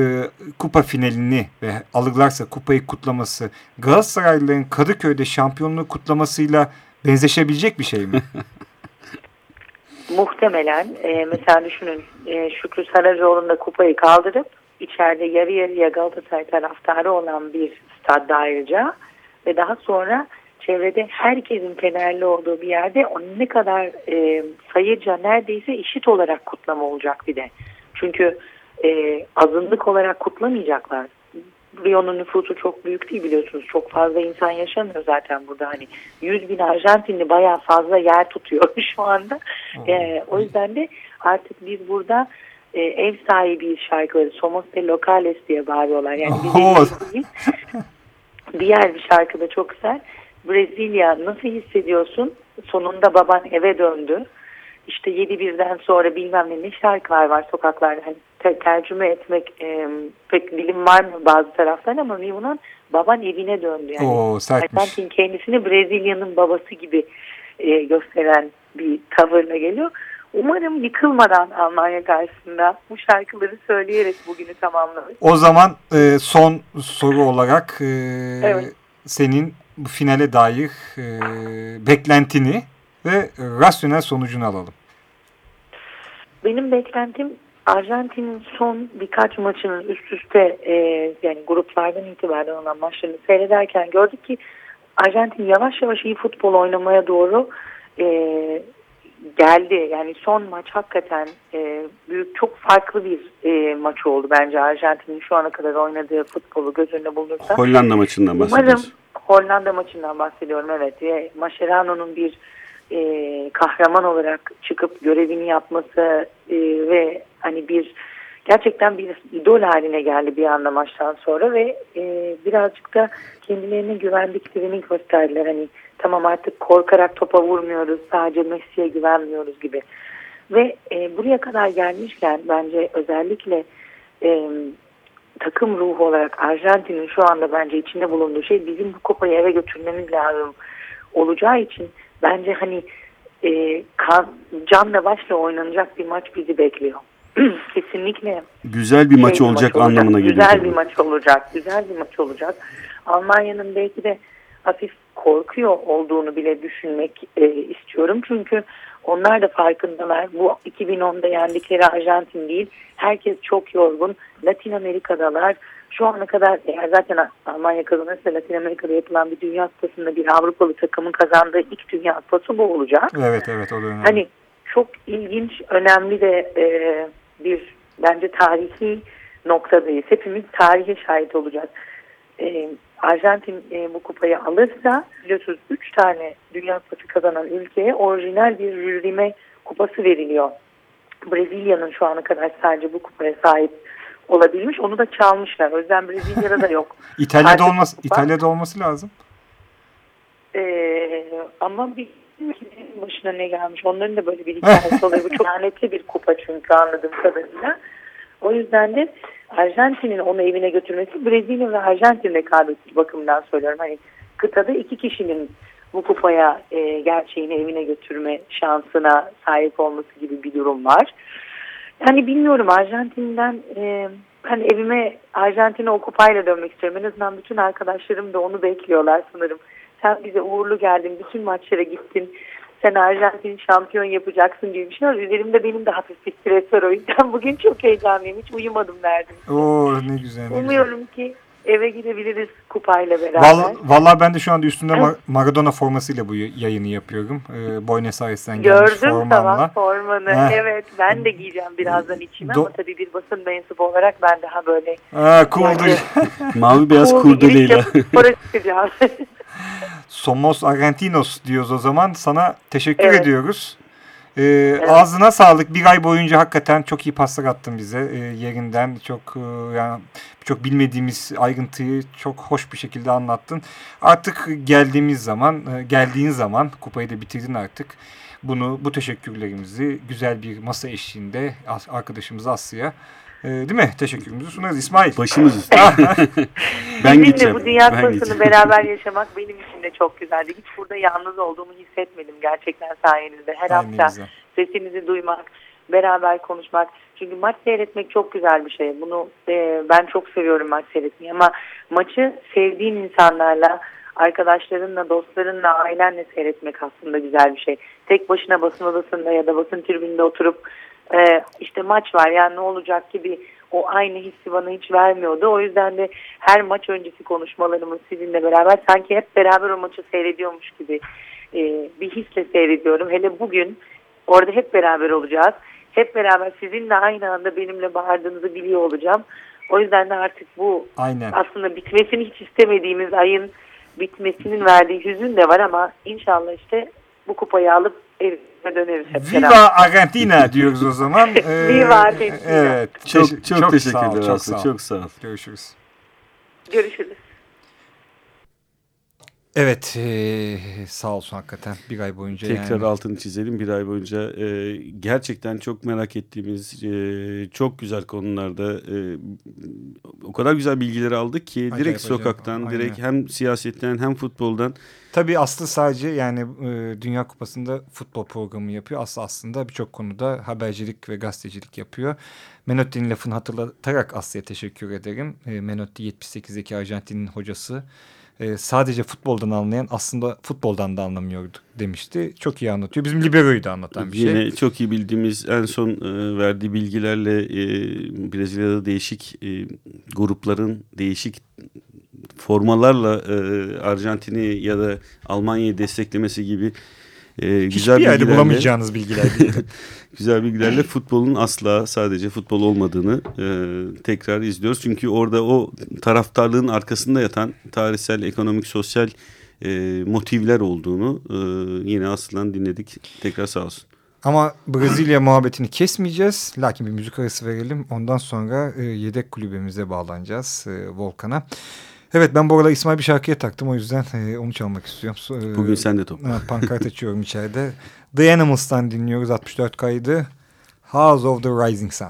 kupa finalini ve alırlarsa kupayı kutlaması Galatasaraylıların Kadıköy'de şampiyonluğu kutlamasıyla benzeşebilecek bir şey mi? muhtemelen e, mesela düşünün e, Şükrü Saracoğlu'nda kupayı kaldırıp içeride yarı yarıya Galatasaray taraftarı olan bir stadda ayrıca ve daha sonra çevrede herkesin Fenerli olduğu bir yerde onun ne kadar e, sayıca neredeyse eşit olarak kutlama olacak bir de. Çünkü e, azınlık olarak kutlamayacaklar. Rio'nun nüfusu çok büyük değil biliyorsunuz. Çok fazla insan yaşamıyor zaten burada. Hani 100 bin Arjantinli bayağı fazla yer tutuyor şu anda. E, o yüzden de artık biz burada e, ev sahibi şarkıları Somos de Locales diye bağırıyorlar. Yani biz Diğer bir şarkı da çok güzel. Brezilya nasıl hissediyorsun? Sonunda baban eve döndü. İşte yedi birden sonra bilmem ne ne şarkılar var sokaklarda. Hani te- tercüme etmek e, pek dilim var mı bazı taraftan ama Rio'nun baban evine döndü. Yani Oo. Arjantin kendisini Brezilya'nın babası gibi e, gösteren bir tavırla geliyor. Umarım yıkılmadan Almanya karşısında bu şarkıları söyleyerek bugünü tamamlarız. O zaman e, son soru olarak e, Evet. senin bu finale dair e, beklentini ve rasyonel sonucunu alalım. Benim beklentim Arjantin'in son birkaç maçının üst üste e, yani gruplardan itibaren olan maçlarını seyrederken gördük ki Arjantin yavaş yavaş iyi futbol oynamaya doğru e, geldi. Yani son maç hakikaten e, büyük çok farklı bir e, maç oldu bence Arjantin'in şu ana kadar oynadığı futbolu göz önüne bulunursa. Hollanda maçından Umarım bahsediyoruz. Hollanda maçından bahsediyorum evet. Ve Mascherano'nun bir e, kahraman olarak çıkıp görevini yapması e, ve hani bir gerçekten bir idol haline geldi bir anda maçtan sonra ve e, birazcık da kendilerine güvendiklerini gösterdiler. Hani tamam artık korkarak topa vurmuyoruz sadece Messi'ye güvenmiyoruz gibi. Ve e, buraya kadar gelmişken bence özellikle e, takım ruhu olarak Arjantin'in şu anda bence içinde bulunduğu şey bizim bu kupayı eve götürmemiz lazım olacağı için bence hani e, kan, canla başla oynanacak bir maç bizi bekliyor. Kesinlikle Güzel bir maç şey olacak anlamına geliyor. Güzel tabii. bir maç olacak. Güzel bir maç olacak. Almanya'nın belki de hafif korkuyor olduğunu bile düşünmek e, istiyorum. Çünkü onlar da farkındalar. Bu 2010'da yendikleri Arjantin değil. Herkes çok yorgun. Latin Amerika'dalar. şu ana kadar eğer zaten Almanya kazanırsa Latin Amerika'da yapılan bir dünya kupasında bir Avrupalı takımın kazandığı ilk dünya kupası bu olacak. Evet evet o da önemli. Hani çok ilginç, önemli de e, bir bence tarihi noktadayız. Hepimiz tarihe şahit olacağız. E, Arjantin e, bu kupayı alırsa biliyorsunuz 3 tane Dünya Kupası kazanan ülkeye orijinal bir rürime kupası veriliyor. Brezilya'nın şu ana kadar sadece bu kupaya sahip olabilmiş. Onu da çalmışlar. O yüzden Brezilya'da da yok. İtalya'da olması İtalya'da olması lazım. Ee, ama bir başına ne gelmiş. Onların da böyle bir hikayesi oluyor. Bu çok lanetli bir kupa çünkü anladığım kadarıyla. O yüzden de Arjantin'in onu evine götürmesi Brezilya ve Arjantin rekabeti bakımından söylüyorum. Hani kıtada iki kişinin bu kupaya e, gerçeğini evine götürme şansına sahip olması gibi bir durum var. Yani bilmiyorum Arjantin'den e, hani evime Arjantin'e o kupayla dönmek istiyorum. En azından bütün arkadaşlarım da onu bekliyorlar sanırım. Sen bize uğurlu geldin, bütün maçlara gittin. Sen Arjantin'i şampiyon yapacaksın gibi bir şey var. Üzerimde benim de hafif bir stres var o yüzden bugün çok heyecanlıyım. Hiç uyumadım derdim. Oo ne güzel. Ne Umuyorum güzel. ki eve gidebiliriz kupayla beraber. Vallahi, vallahi ben de şu anda üstünde Mar Maradona formasıyla bu yayını yapıyorum. Ee, Buenos Aires'ten gelmiş Gördüm formamla. tamam formanı. Heh. Evet ben de giyeceğim birazdan içime Do- ama tabii bir basın mensubu olarak ben daha böyle Aa, cool'dur. Yani- Mavi beyaz cool kurdeleyle. yapıp spora çıkacağım. Somos Argentinos diyoruz o zaman. Sana teşekkür Evet. ediyoruz. Ee, Ağzına sağlık. Bir ay boyunca hakikaten çok iyi paslar attın bize e, yerinden. Çok e, yani çok bilmediğimiz ayrıntıyı çok hoş bir şekilde anlattın. Artık geldiğimiz zaman, e, geldiğin zaman kupayı da bitirdin artık. Bunu bu teşekkürlerimizi güzel bir masa eşliğinde arkadaşımız Aslı'ya e, değil mi? Teşekkürümüzü sunarız. İsmail. Başımız üstüne. ben Sizinle gideceğim. bu dünya gideceğim. beraber yaşamak benim için de çok güzeldi. Hiç burada yalnız olduğumu hissetmedim gerçekten sayenizde. Her Ay, ne hafta güzel. sesinizi duymak, beraber konuşmak. Çünkü maç seyretmek çok güzel bir şey. Bunu e, ben çok seviyorum maç seyretmeyi ama maçı sevdiğin insanlarla, arkadaşlarınla, dostlarınla, ailenle seyretmek aslında güzel bir şey. Tek başına basın odasında ya da basın tribünde oturup e, işte maç var yani ne olacak gibi o aynı hissi bana hiç vermiyordu. O yüzden de her maç öncesi konuşmalarımız sizinle beraber sanki hep beraber o maçı seyrediyormuş gibi e, bir hisle seyrediyorum. Hele bugün orada hep beraber olacağız. Hep beraber sizinle aynı anda benimle bağırdığınızı biliyor olacağım. O yüzden de artık bu Aynen. aslında bitmesini hiç istemediğimiz ayın bitmesinin verdiği hüzün de var ama inşallah işte bu kupayı alıp evime döneriz hep Viva beraber. Argentina diyoruz o zaman. Ee, Viva Argentina. Evet. Çok, çok, ol, teşekkürler Çok Aslı. sağ ol. Çok sağ ol. Görüşürüz. Görüşürüz. Evet. ee, sağ olsun hakikaten. Bir ay boyunca Tekrar yani. altını çizelim bir ay boyunca e, gerçekten çok merak ettiğimiz e, çok güzel konularda e, o kadar güzel bilgileri aldık ki Acayip, direkt acayip. sokaktan Aynen. direkt hem siyasetten hem futboldan Tabii Aslı sadece yani e, Dünya Kupası'nda futbol programı yapıyor. Aslı aslında birçok konuda habercilik ve gazetecilik yapıyor. Menotti'nin lafını hatırlatarak Aslı'ya teşekkür ederim. E, Menotti 78'deki Arjantin'in hocası. E, sadece futboldan anlayan aslında futboldan da anlamıyordu demişti. Çok iyi anlatıyor. Bizim Libero'yu da anlatan bir Yine şey. çok iyi bildiğimiz en son e, verdiği bilgilerle e, Brezilya'da değişik e, grupların değişik formalarla e, Arjantin'i ya da Almanya'yı desteklemesi gibi e, güzel Hiçbir yerde bulamayacağınız bilgiler güzel bilgilerle futbolun asla sadece futbol olmadığını e, tekrar izliyoruz. Çünkü orada o taraftarlığın arkasında yatan tarihsel, ekonomik, sosyal e, motivler olduğunu e, yine Aslı'dan dinledik. Tekrar sağ olsun. Ama Brezilya muhabbetini kesmeyeceğiz. Lakin bir müzik arası verelim. Ondan sonra e, yedek kulübemize bağlanacağız e, Volkan'a. Evet ben bu arada İsmail bir şarkıya taktım. O yüzden e, onu çalmak istiyorum. E, Bugün sen de topla. ha, pankart açıyorum içeride. The Animals'tan dinliyoruz 64 kaydı. House of the Rising Sun.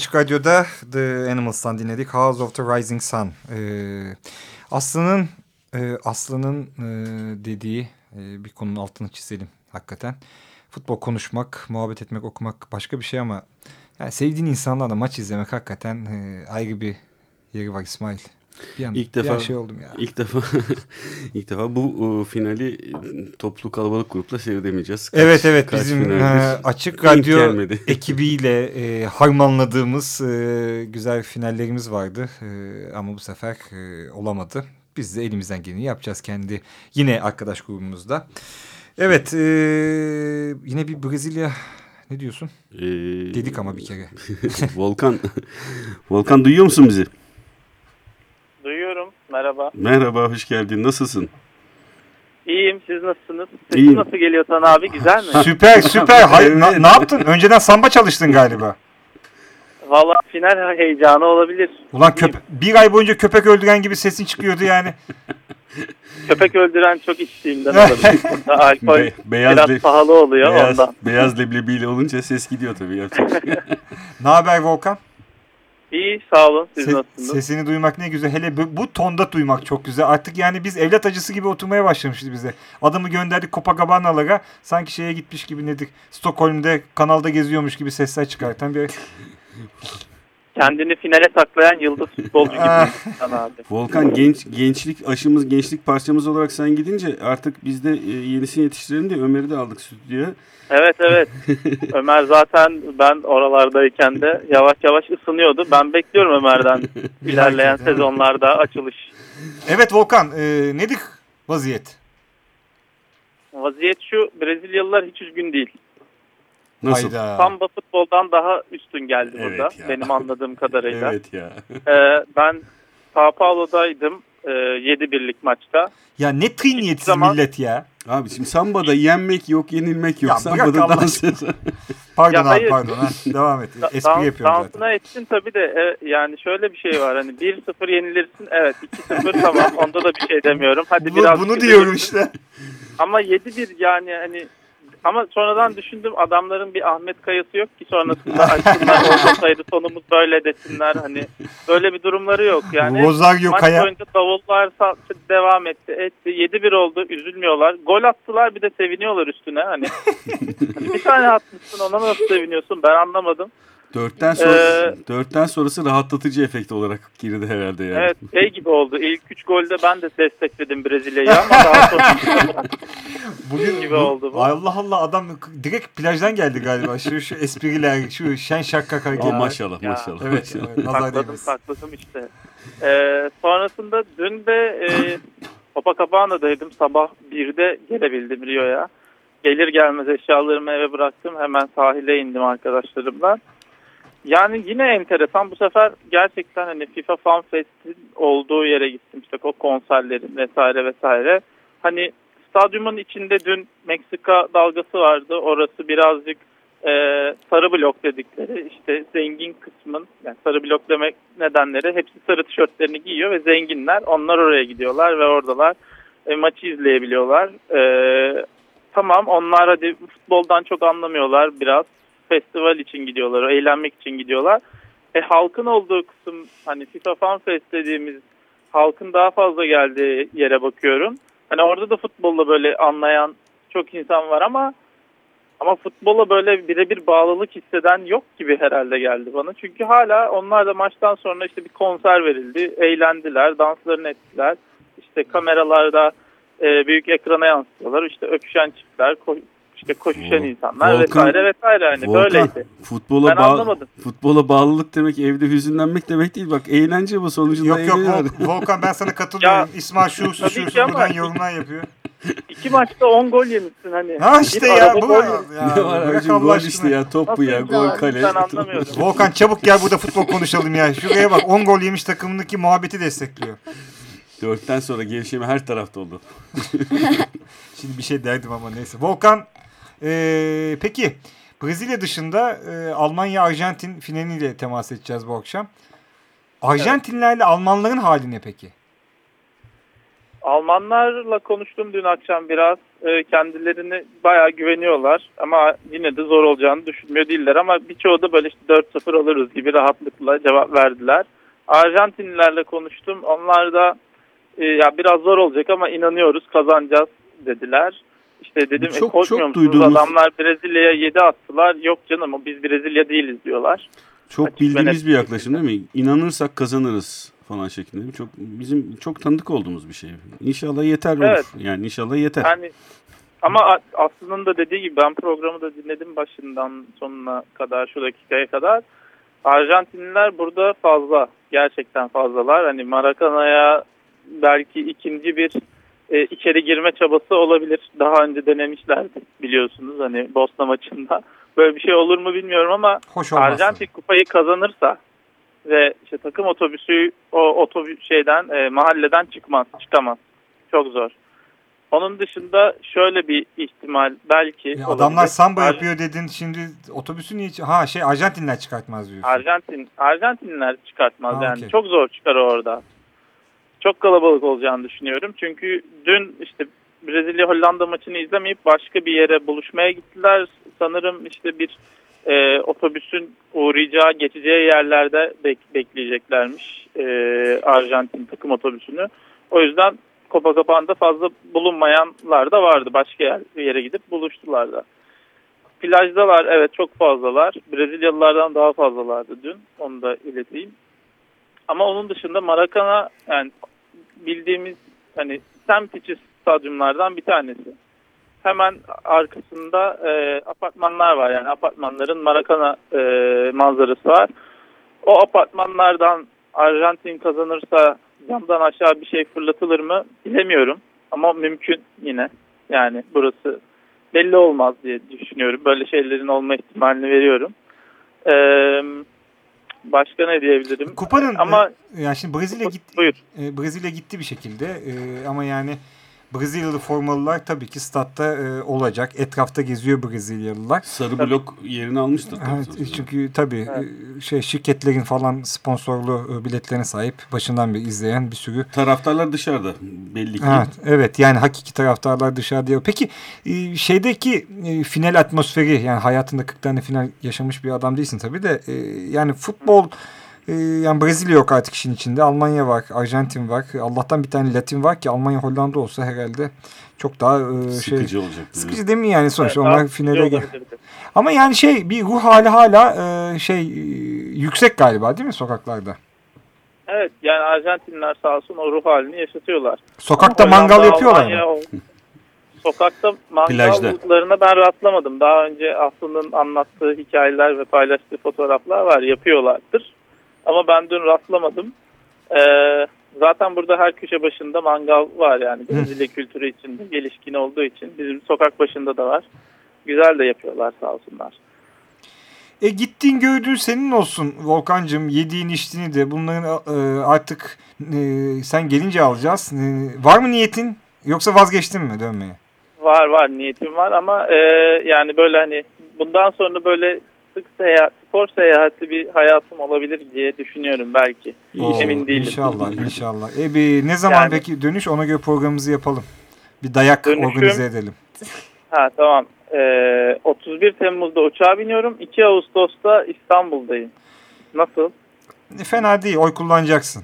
Açık Radyo'da The Animals'tan dinledik. House of the Rising Sun. Ee, Aslı'nın e, Aslı'nın e, dediği e, bir konunun altını çizelim hakikaten. Futbol konuşmak, muhabbet etmek, okumak başka bir şey ama yani sevdiğin insanlarla maç izlemek hakikaten e, ayrı bir yeri var İsmail. Bir an, İlk bir defa an şey oldum ya. ilk defa ilk defa bu e, finali toplu kalabalık grupla seyredemeyeceğiz. Kaç- Evet evet kaç bizim e, açık radyo ekibiyle e, harmanladığımız e, güzel finallerimiz vardı E, ama bu sefer e, olamadı. Biz de elimizden geleni yapacağız kendi yine arkadaş grubumuzda. Evet e, yine bir Brezilya ne diyorsun? Ee, Dedik ama bir kere. Volkan Volkan duyuyor musun bizi? Merhaba. Merhaba, hoş geldin. Nasılsın? İyiyim. Siz nasılsınız? İyiyim. nasıl geliyor sana abi? Güzel mi? süper süper. Hay- na- ne yaptın? Önceden samba çalıştın galiba. Valla final heyecanı olabilir. Ulan köp bir ay boyunca köpek öldüren gibi sesin çıkıyordu yani. Köpek öldüren çok içtiğimden olabilir. Burada alkol Be- beyaz biraz pahalı oluyor Beyaz, ondan. beyaz leblebiyle olunca ses gidiyor tabii. Ne haber Volkan? İyi sağ olun. Siz Se- nasılsınız? sesini duymak ne güzel. Hele bu, bu tonda duymak çok güzel. Artık yani biz evlat acısı gibi oturmaya başlamışız bize. Adamı gönderdik Copacabana'lara. Sanki şeye gitmiş gibi nedir? Stockholm'de kanalda geziyormuş gibi sesler çıkartan bir... Kendini finale saklayan yıldız futbolcu Ah. gibi sana abi. Volkan genç gençlik aşımız, gençlik parçamız olarak sen gidince artık biz de e, yenisini yetiştirelim diye Ömer'i de aldık stüdyoya. Evet evet. Ömer zaten ben oralardayken de yavaş yavaş ısınıyordu. Ben bekliyorum Ömer'den ilerleyen sezonlarda açılış. Evet Volkan e, nedir vaziyet? Vaziyet şu Brezilyalılar hiç üzgün değil. Nasıl? Hayda. Samba futboldan daha üstün geldi Evet burada ya. benim anladığım kadarıyla. Evet ya. Ee, ben Sao Paulo'daydım e, 7 birlik maçta. Ya ne tıyniyetsiz zaman- millet ya. Abi şimdi sambada yenmek yok, yenilmek yok. Ya sambada dans Pardon Ya abi hayır. pardon. Ha, devam et. Espri dans- yapıyorum zaten. dansına etsin tabii de e, yani şöyle bir şey var hani 1-0 yenilirsin evet 2-0 tamam onda da bir şey demiyorum. Hadi Bu- biraz bunu diyorum işte. Ama 7-1 yani hani ama sonradan düşündüm adamların bir Ahmet Kayası yok ki sonrasında açsınlar olmasaydı sonumuz böyle desinler hani böyle bir durumları yok yani. Rosario Maç Kaya. boyunca davullar devam etti etti 7-1 oldu üzülmüyorlar gol attılar bir de seviniyorlar üstüne hani, Hani bir tane atmışsın ona nasıl seviniyorsun ben anlamadım. Dörtten sonra Ee, dörtten sonrası rahatlatıcı efekt olarak girdi herhalde yani. Evet şey gibi oldu ilk 3 golde ben de destekledim Brezilya'yı ama daha sonra Bugün gibi bu- oldu bu. Allah Allah adam direkt plajdan geldi galiba. Şu şu espriler, şu şen şakrak Ama hareketler. maşallah Ya. maşallah. Evet, maşallah. evet değmesin. sakladım işte. Ee, sonrasında dün de e, Copacabana'daydım. Sabah 1'de gelebildim Rio'ya. Gelir gelmez eşyalarımı eve bıraktım. Hemen sahile indim arkadaşlarımla. Yani yine enteresan. Bu sefer gerçekten hani FIFA Fan Fest'in olduğu yere gittim. İşte o konserlerin vesaire vesaire. Hani stadyumun içinde dün Meksika dalgası vardı. Orası birazcık e, sarı blok dedikleri işte zengin kısmın yani sarı blok demek nedenleri hepsi sarı tişörtlerini giyiyor ve zenginler onlar oraya gidiyorlar ve oradalar e, maçı izleyebiliyorlar. E, tamam onlar hadi futboldan çok anlamıyorlar biraz festival için gidiyorlar eğlenmek için gidiyorlar. E, halkın olduğu kısım hani FIFA Fan Fest dediğimiz halkın daha fazla geldiği yere bakıyorum. Hani orada da futbolla böyle anlayan çok insan var ama ama futbola böyle birebir bağlılık hisseden yok gibi herhalde geldi bana. Çünkü hala onlar da maçtan sonra işte bir konser verildi, eğlendiler, danslarını ettiler. İşte kameralarda e, büyük ekrana yansıtıyorlar. İşte öpüşen çiftler, işte koşuşan Oo. insanlar Volkan- vesaire vesaire. Hani Volkan, böyleydi. futbola, Ben anlamadım. futbola bağlılık demek evde hüzünlenmek demek değil. Bak eğlence bu sonucunda Yok yok. Vol- Volkan ben sana katılıyorum. Ya, İsmail şu şu şu, buradan yorumlar yapıyor. İki maçta 10 gol yemişsin hani. Ha işte ya bu gol ya. ne var Allah gol işte ya top bu ya Nasıl gol kale. Ben anlamıyorum. Volkan çabuk gel burada futbol konuşalım ya. Şuraya bak 10 gol yemiş takımındaki muhabbeti destekliyor. Dörtten sonra gevşeme her tarafta oldu. Şimdi bir şey derdim ama neyse. Volkan eee, peki Brezilya dışında eee, Almanya Arjantin finaliyle temas edeceğiz bu akşam. Arjantinlerle Almanların hali ne peki? Almanlarla konuştum dün akşam biraz. Ee, kendilerini bayağı güveniyorlar ama yine de zor olacağını düşünmüyor değiller ama birçoğu da böyle işte 4-0 alırız gibi rahatlıkla cevap verdiler. Arjantinlilerle konuştum. Onlar da e, ya biraz zor olacak ama inanıyoruz kazanacağız dediler. İşte dedim e, çok- korkmuyor çok duyduğumuz- Adamlar Brezilya'ya 7 attılar. Yok canım biz Brezilya değiliz diyorlar. Çok Açık bildiğimiz bir yaklaşım değil mi? İnanırsak kazanırız falan şeklinde. Çok bizim çok tanıdık olduğumuz bir şey. İnşallah yeter olur. Evet. Yani inşallah yeter. Yani ama A- Aslı'nın da dediği gibi ben programı da dinledim başından sonuna kadar şu dakikaya kadar. Arjantinliler burada fazla. Gerçekten fazlalar. Hani Maracana'ya belki ikinci bir e, içeri girme çabası olabilir. Daha önce denemişlerdi biliyorsunuz hani Bosna maçında. Böyle bir şey olur mu bilmiyorum ama Hoş. Arjantin kupayı kazanırsa ve işte takım otobüsü o otobüs şeyden e, mahalleden çıkmaz, çıkamaz. Çok zor. Onun dışında şöyle bir ihtimal belki Ya olabilir. adamlar samba Ar- yapıyor dedin şimdi otobüsü niye ha şey Arjantinler çıkartmaz diyorsun. Arjantin Arjantinliler çıkartmaz Ha, yani. okey. Çok zor çıkar orada. Çok kalabalık olacağını düşünüyorum. Çünkü dün işte Brezilya Hollanda maçını izlemeyip başka bir yere buluşmaya gittiler. Sanırım işte bir e, otobüsün uğrayacağı, geçeceği yerlerde bek- bekleyeceklermiş e, Arjantin takım otobüsünü. O yüzden Copacabana'da fazla bulunmayanlar da vardı. Başka yer, yere gidip buluştular da. Plajdalar evet çok fazlalar. Brezilyalılardan daha fazlalardı dün. Onu da ileteyim. Ama onun dışında Maracana yani bildiğimiz hani semt içi stadyumlardan bir tanesi. Hemen arkasında e, apartmanlar var yani apartmanların Maracana e, manzarası var. O apartmanlardan Arjantin kazanırsa camdan aşağı bir şey fırlatılır mı bilemiyorum. Ama mümkün yine. Yani burası belli olmaz diye düşünüyorum. Böyle şeylerin olma ihtimalini veriyorum. Ee, başka ne diyebilirim? Kupanın Ama e, yani şimdi Brezilya gitti buyur. e, Brezilya gitti bir şekilde e, ama yani Brezilyalı formalılar tabii ki statta e, olacak. Etrafta geziyor Brezilyalılar. Sarı Tabii. blok yerini almıştır. tabii Evet, çünkü tabii Evet. e, şey şirketlerin falan sponsorlu e, biletlerine sahip başından beri izleyen bir sürü Taraftarlar dışarıda belli ki. Evet, evet yani hakiki taraftarlar dışarıda. Peki e, şeydeki final atmosferi yani hayatında 40 tane final yaşamış bir adam değilsin tabii de yani futbol e, yani Brezilya yok artık işin içinde. Almanya var, Arjantin var. Allah'tan bir tane Latin var ki Almanya Hollanda olsa herhalde çok daha e, şey Sıkıcı olacak. sıkıcı değil mi yani sonuçta Evet, onlar finale gel. Ama yani şey bir ruh hali hala e, şey e, yüksek galiba değil mi sokaklarda? Evet yani Arjantinler sağ olsun o ruh halini yaşatıyorlar. Sokakta Hollanda, mangal yapıyorlar Almanya mı? Sokakta Plajda. mangallarına ben rastlamadım. Daha önce Aslı'nın anlattığı hikayeler ve paylaştığı fotoğraflar var. Yapıyorlardır. Ama ben dün rastlamadım. Ee, zaten burada her köşe başında mangal var yani. Brezilya kültürü içinde gelişkin olduğu için. Bizim sokak başında da var. Güzel de yapıyorlar sağ olsunlar. E gittiğin gördüğün senin olsun Volkan'cığım. Yediğin içtiğini de bunların e, artık e, sen gelince alacağız. E, var mı niyetin yoksa vazgeçtin mi dönmeye? Var var niyetim var ama e, yani böyle hani bundan sonra böyle sık seyahat, spor seyahatli bir hayatım olabilir diye düşünüyorum belki. Oo, Emin değilim. İnşallah inşallah. E bir, ne zaman Yani- peki dönüş ona göre programımızı yapalım. Bir dayak Dönüşüm- organize edelim. Ha tamam. Ee, 31 Temmuz'da uçağa biniyorum. 2 Ağustos'ta İstanbul'dayım. Nasıl? E, fena değil oy kullanacaksın.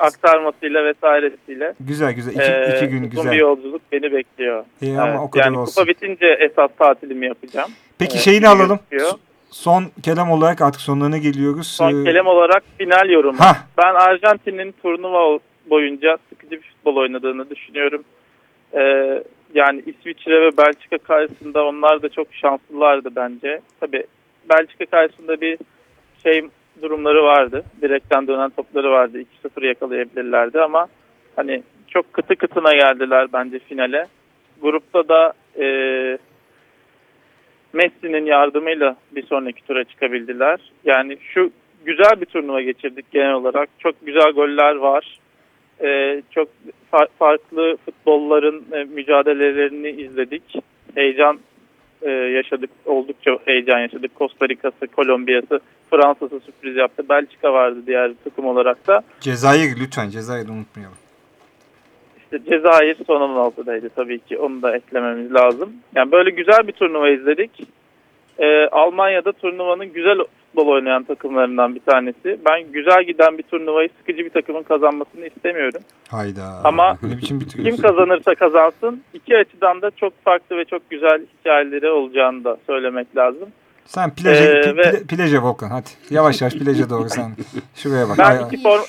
Aktarmasıyla vesairesiyle. Güzel güzel. İki, Ee, iki gün uzun güzel. bir yolculuk beni bekliyor. İyi ama Evet, o kadar yani olsun. kupa bitince esas tatilimi yapacağım. Peki Evet, şeyini alalım. gözüküyor. Son kelam olarak artık sonlarına geliyoruz. Son Ee, kelam olarak final yorumu. Hah. Ben Arjantin'in turnuva boyunca sıkıcı bir futbol oynadığını düşünüyorum. Ee, yani İsviçre ve Belçika karşısında onlar da çok şanslılardı bence. Tabii Belçika karşısında bir şey durumları vardı. Direkten dönen topları vardı. 2-0 yakalayabilirlerdi ama hani çok kıtı kıtına geldiler bence finale. Grupta da e, Messi'nin yardımıyla bir sonraki tura çıkabildiler. Yani şu güzel bir turnuva geçirdik genel olarak. Çok güzel goller var. Ee, çok fa- farklı futbolların e, mücadelelerini izledik. Heyecan e, yaşadık. Oldukça heyecan yaşadık. Costa Rica'sı, Kolombiya'sı, Fransa'sı sürpriz yaptı. Belçika vardı diğer takım olarak da. Cezayir lütfen Cezayir'i unutmayalım. İşte Cezayir son 16'daydı tabii ki. Onu da eklememiz lazım. Yani böyle güzel bir turnuva izledik. Ee, Almanya'da turnuvanın güzel futbol oynayan takımlarından bir tanesi. Ben güzel giden bir turnuvayı sıkıcı bir takımın kazanmasını istemiyorum. Hayda. Ama biçim Kim kazanırsa kazansın. İki açıdan da çok farklı ve çok güzel hikayeleri olacağını da söylemek lazım. Sen plaja, Ee, ve- pla- plaja Volkan hadi. Yavaş yavaş plaja doğru sen. Şuraya bak. Ben iki, form,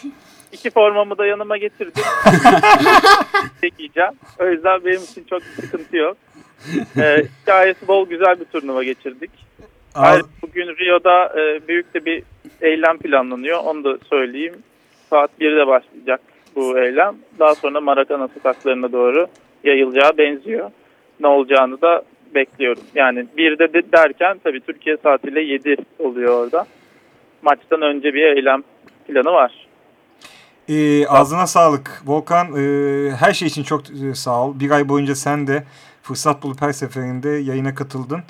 iki formamı da yanıma getirdim. Tek giyeceğim. O yüzden benim için çok sıkıntı yok. Ee, hikayesi bol güzel bir turnuva geçirdik. Ayrıca bugün Rio'da e, büyük de bir eylem planlanıyor. Onu da söyleyeyim. Saat 1'de başlayacak bu eylem. Daha sonra Marakana sokaklarına doğru yayılacağı benziyor. Ne olacağını da bekliyorum. Yani 1'de de derken tabii Türkiye saatiyle 7 oluyor orada. Maçtan önce bir eylem planı var. Ee, ağzına sağlık. Volkan e, her şey için çok e, sağ ol. Bir ay boyunca sen de fırsat bulup her seferinde yayına katıldın.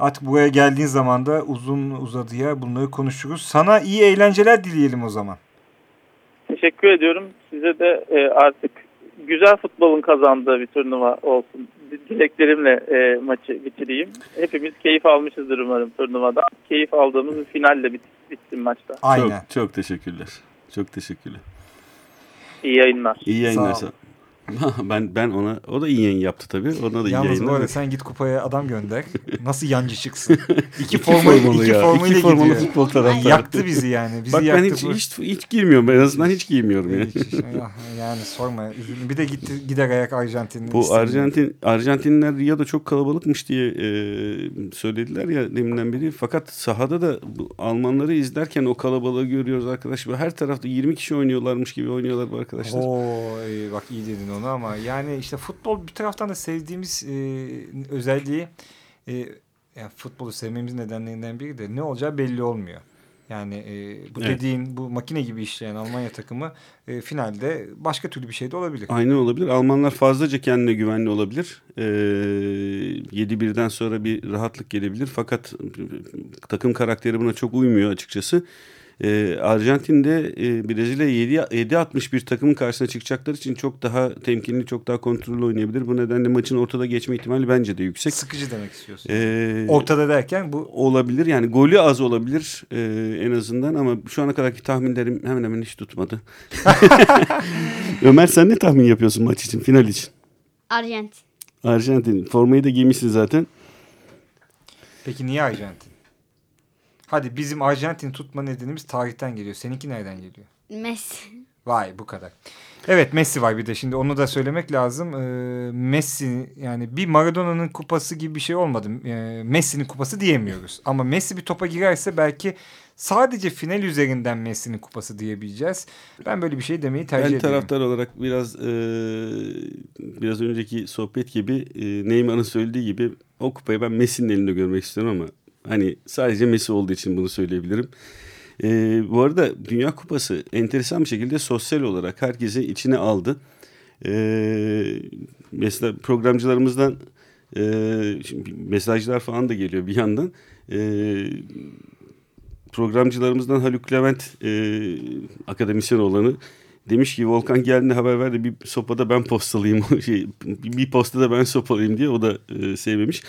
Artık buraya geldiğin zaman da uzun uzadıya bunları konuşuruz. Sana iyi eğlenceler dileyelim o zaman. Teşekkür ediyorum. Size de e, artık güzel futbolun kazandığı bir turnuva olsun. Dileklerimle e, maçı bitireyim. Hepimiz keyif almışızdır umarım turnuvada. Keyif aldığımız bir finalle bit, bitsin maçta. Aynen. Çok, çok teşekkürler. Çok teşekkürler. İyi yayınlar. İyi yayınlar. Sağ ol. Ben ben ona o da iyi yayın yaptı tabii. Ona da iyi Yalnız bu arada sen git kupaya adam gönder. Nasıl yancı çıksın? İki İki forma formalı iki ya. formayla İki formalı futbol taraftarı. Yaktı bizi yani. Bizi Bak ben yaktı hiç, bu. hiç hiç girmiyorum. En azından hiç giymiyorum yani. Hiç- yani sorma. Bir de gitti gider ayak Arjantin'in. Bu. Arjantin Arjantinliler Rio'da çok kalabalıkmış diye e, söylediler ya deminden beri. Fakat sahada da bu Almanları izlerken o kalabalığı görüyoruz arkadaş. Her tarafta 20 kişi oynuyorlarmış gibi oynuyorlar bu arkadaşlar. Oo, bak iyi dedin onu ama yani işte futbol bir taraftan da sevdiğimiz e, özelliği e, yani futbolu sevmemizin nedenlerinden biri de ne olacağı belli olmuyor. Yani e, bu Evet. dediğin bu makine gibi işleyen Almanya takımı e, finalde başka türlü bir şey de olabilir. Aynı olabilir. Almanlar fazlaca kendine güvenli olabilir. Ee, 7-1'den sonra bir rahatlık gelebilir. Fakat takım karakteri buna çok uymuyor açıkçası. Ee, Arjantin'de e, Brezilya 7-61 takımın karşısına çıkacakları için çok daha temkinli, çok daha kontrollü oynayabilir. Bu nedenle maçın ortada geçme ihtimali bence de yüksek. Sıkıcı demek istiyorsun. Ee, Ortada derken bu olabilir yani golü az olabilir e, en azından ama şu ana kadarki tahminlerim hemen hemen hiç tutmadı. Ömer sen ne tahmin yapıyorsun maç için, final için? Arjantin. Arjantin. Formayı da giymişsin zaten. peki niye Arjantin? Hadi bizim Arjantin tutma nedenimiz tarihten geliyor. Seninki nereden geliyor? Messi. Vay bu kadar. Evet Messi var bir de şimdi onu da söylemek lazım. Ee, Messi yani bir Maradona'nın kupası gibi bir şey olmadı. Ee, Messi'nin kupası diyemiyoruz. Ama Messi bir topa girerse belki sadece final üzerinden Messi'nin kupası diyebileceğiz. Ben böyle bir şey demeyi tercih Ben ediyorum. taraftar olarak biraz e, biraz önceki sohbet gibi e, Neymar'ın söylediği gibi o kupayı ben Messi'nin elinde görmek istiyorum ama hani sadece Messi olduğu için bunu söyleyebilirim. E, bu arada Dünya Kupası enteresan bir şekilde sosyal olarak herkesi içine aldı. E, mesela programcılarımızdan e, mesajlar falan da geliyor bir yandan. E, programcılarımızdan Haluk Levent e, akademisyen olanı demiş ki Volkan geldiğinde haber verdi bir sopada ben postalayayım şey, bir postada ben sopalayayım diye o da e, sevmemiş.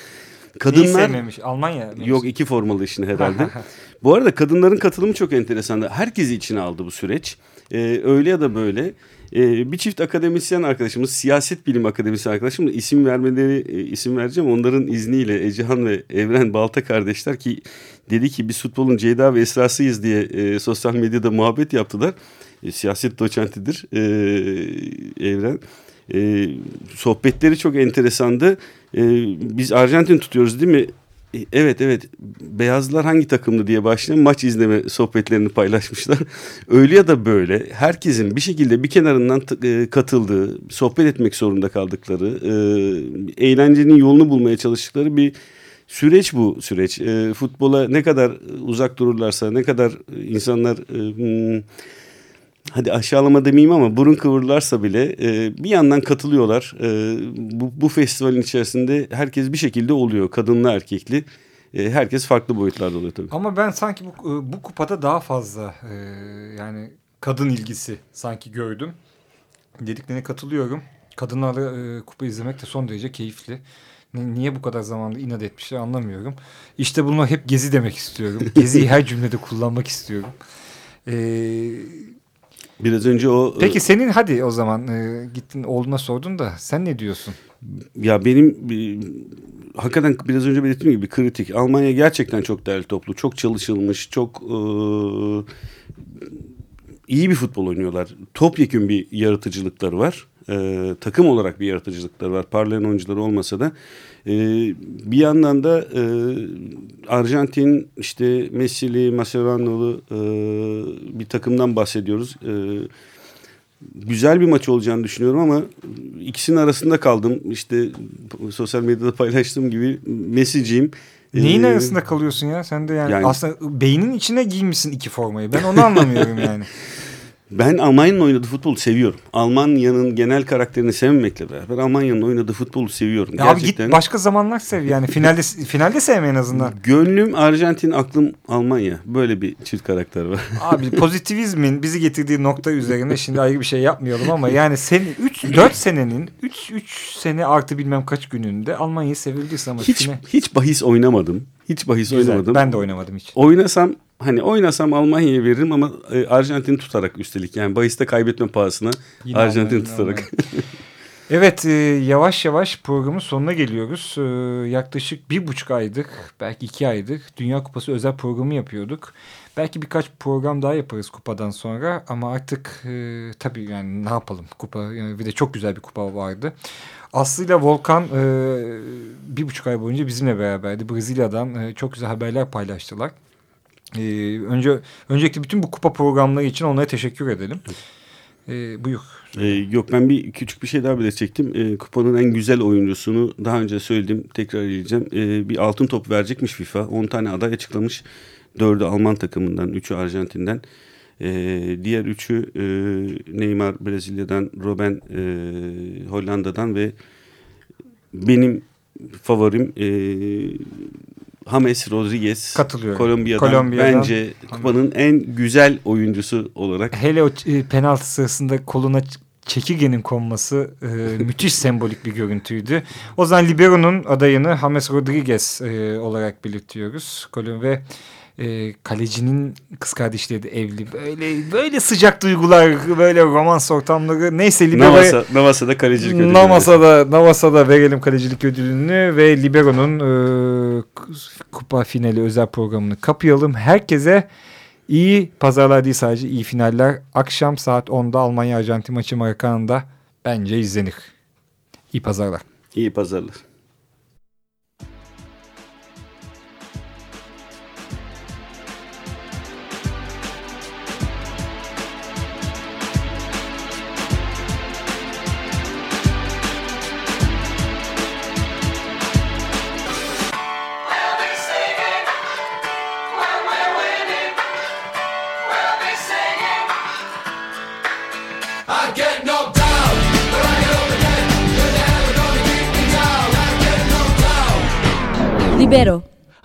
Kadınlar sevmemiş? Almanya mı? yok iki formalı işini herhalde. Bu arada kadınların katılımı çok enteresan. Herkesi içine aldı bu süreç. Ee, öyle ya da böyle. Ee, bir çift akademisyen arkadaşımız, siyaset bilimi akademisyen arkadaşımız isim vermeleri e, isim vereceğim. Onların izniyle Ecehan ve Evren Balta kardeşler ki dedi ki biz futbolun Ceyda ve Esra'sıyız diye e, sosyal medyada muhabbet yaptılar. E, siyaset doçentidir e, Evren. E, sohbetleri çok enteresandı. E, biz Arjantin tutuyoruz değil mi? E, Evet evet beyazlar hangi takımdı diye başlayan maç izleme sohbetlerini paylaşmışlar. Öyle ya da böyle herkesin bir şekilde bir kenarından e, katıldığı, sohbet etmek zorunda kaldıkları, e, eğlencenin yolunu bulmaya çalıştıkları bir süreç bu süreç. E, futbola ne kadar uzak dururlarsa, ne kadar insanlar... e, hmm, hadi aşağılama demeyeyim ama burun kıvırırlarsa bile e, bir yandan katılıyorlar. E, bu, bu festivalin içerisinde herkes bir şekilde oluyor. Kadınlı erkekli. E, herkes farklı boyutlarda oluyor tabii. Ama ben sanki bu, bu kupada daha fazla e, yani kadın ilgisi sanki gördüm. Dediklerine katılıyorum. Kadınlarla e, kupa izlemek de son derece keyifli. Ni- Niye bu kadar zamanda inat etmişler anlamıyorum. İşte bunu hep gezi demek istiyorum. Geziyi her cümlede kullanmak istiyorum. Ee, Biraz önce o... e, peki senin hadi o zaman e, gittin oğluna sordun da sen ne diyorsun? Ya benim e, hakikaten biraz önce belirttiğim gibi kritik. Almanya gerçekten çok değerli toplu. Çok çalışılmış, çok e, iyi bir futbol oynuyorlar. Topyekün bir yaratıcılıkları var. E, takım olarak bir yaratıcılıkları var. Parlayan oyuncuları olmasa da. E, bir yandan da e, Arjantin işte Messi'li, Mascherano'lu e, bir takımdan bahsediyoruz. E, güzel bir maç olacağını düşünüyorum ama ikisinin arasında kaldım. İşte sosyal medyada paylaştığım gibi Messi'ciyim. Neyin Ee, arasında kalıyorsun ya? Sen de yani, yani- aslında beynin içine giymişsin iki formayı. Ben onu anlamıyorum yani. Ben Almanya'nın oynadığı futbolu seviyorum. Almanya'nın genel karakterini sevmemekle beraber Almanya'nın oynadığı futbolu seviyorum. Ya abi Gerçekten. git başka zamanlar sev yani finalde finalde sevme en azından. Gönlüm Arjantin, aklım Almanya. Böyle bir çift karakter var. Abi pozitivizmin bizi getirdiği nokta üzerine şimdi ayrı bir şey yapmayalım ama yani sen 3 4 senenin 3 3 sene artı bilmem kaç gününde Almanya'yı sevebilirsin ama Hiç fine- hiç bahis oynamadım. Hiç bahis Güzel. oynamadım. Ben de oynamadım hiç. Oynasam hani oynasam Almanya'ya veririm ama e, Arjantin tutarak üstelik. Yani bahiste kaybetme pahasına Yine Arjantin Almanya, tutarak. Evet e, yavaş yavaş programın sonuna geliyoruz. E, yaklaşık bir buçuk aydık belki iki aydık Dünya Kupası özel programı yapıyorduk. Belki birkaç program daha yaparız kupadan sonra ama artık e, tabii yani ne yapalım kupa yani bir de çok güzel bir kupa vardı. Aslı ile Volkan e, bir buçuk ay boyunca bizimle beraberdi. Brezilya'dan e, çok güzel haberler paylaştılar. E, önce öncelikle bütün bu kupa programları için onlara teşekkür edelim. E, buyur. Ee, yok ben bir küçük bir şey daha belirtecektim. Ee, kupanın en güzel oyuncusunu daha önce söyledim tekrar edeceğim. Ee, bir altın top verecekmiş FIFA. 10 tane aday açıklamış. 4'ü Alman takımından, 3'ü Arjantin'den. Ee, diğer üçü e, Neymar Brezilya'dan, Robben e, Hollanda'dan ve benim favorim e, James Rodriguez Katılıyorum. Kolombiya'dan, Kolombiya'dan. bence kupanın en güzel oyuncusu olarak Hele o e, penaltı sırasında koluna ç- çekirgenin konması e, müthiş sembolik bir görüntüydü. O zaman Libero'nun adayını James Rodriguez e, olarak belirtiyoruz. Kolon ve e, kalecinin kız kardeşleri de evli. Böyle böyle sıcak duygular, böyle romans ortamları. Neyse Libero'ya Navas'a, Navas'da kalecilik ödülü. Namasa'da, Namasa'da verelim kalecilik ödülünü ve Libero'nun e, kupa finali özel programını kapayalım. Herkese iyi pazarlar değil sadece iyi finaller. Akşam saat 10'da Almanya-Arjantin maçı Maracana'da bence izlenir. İyi pazarlar. İyi pazarlar.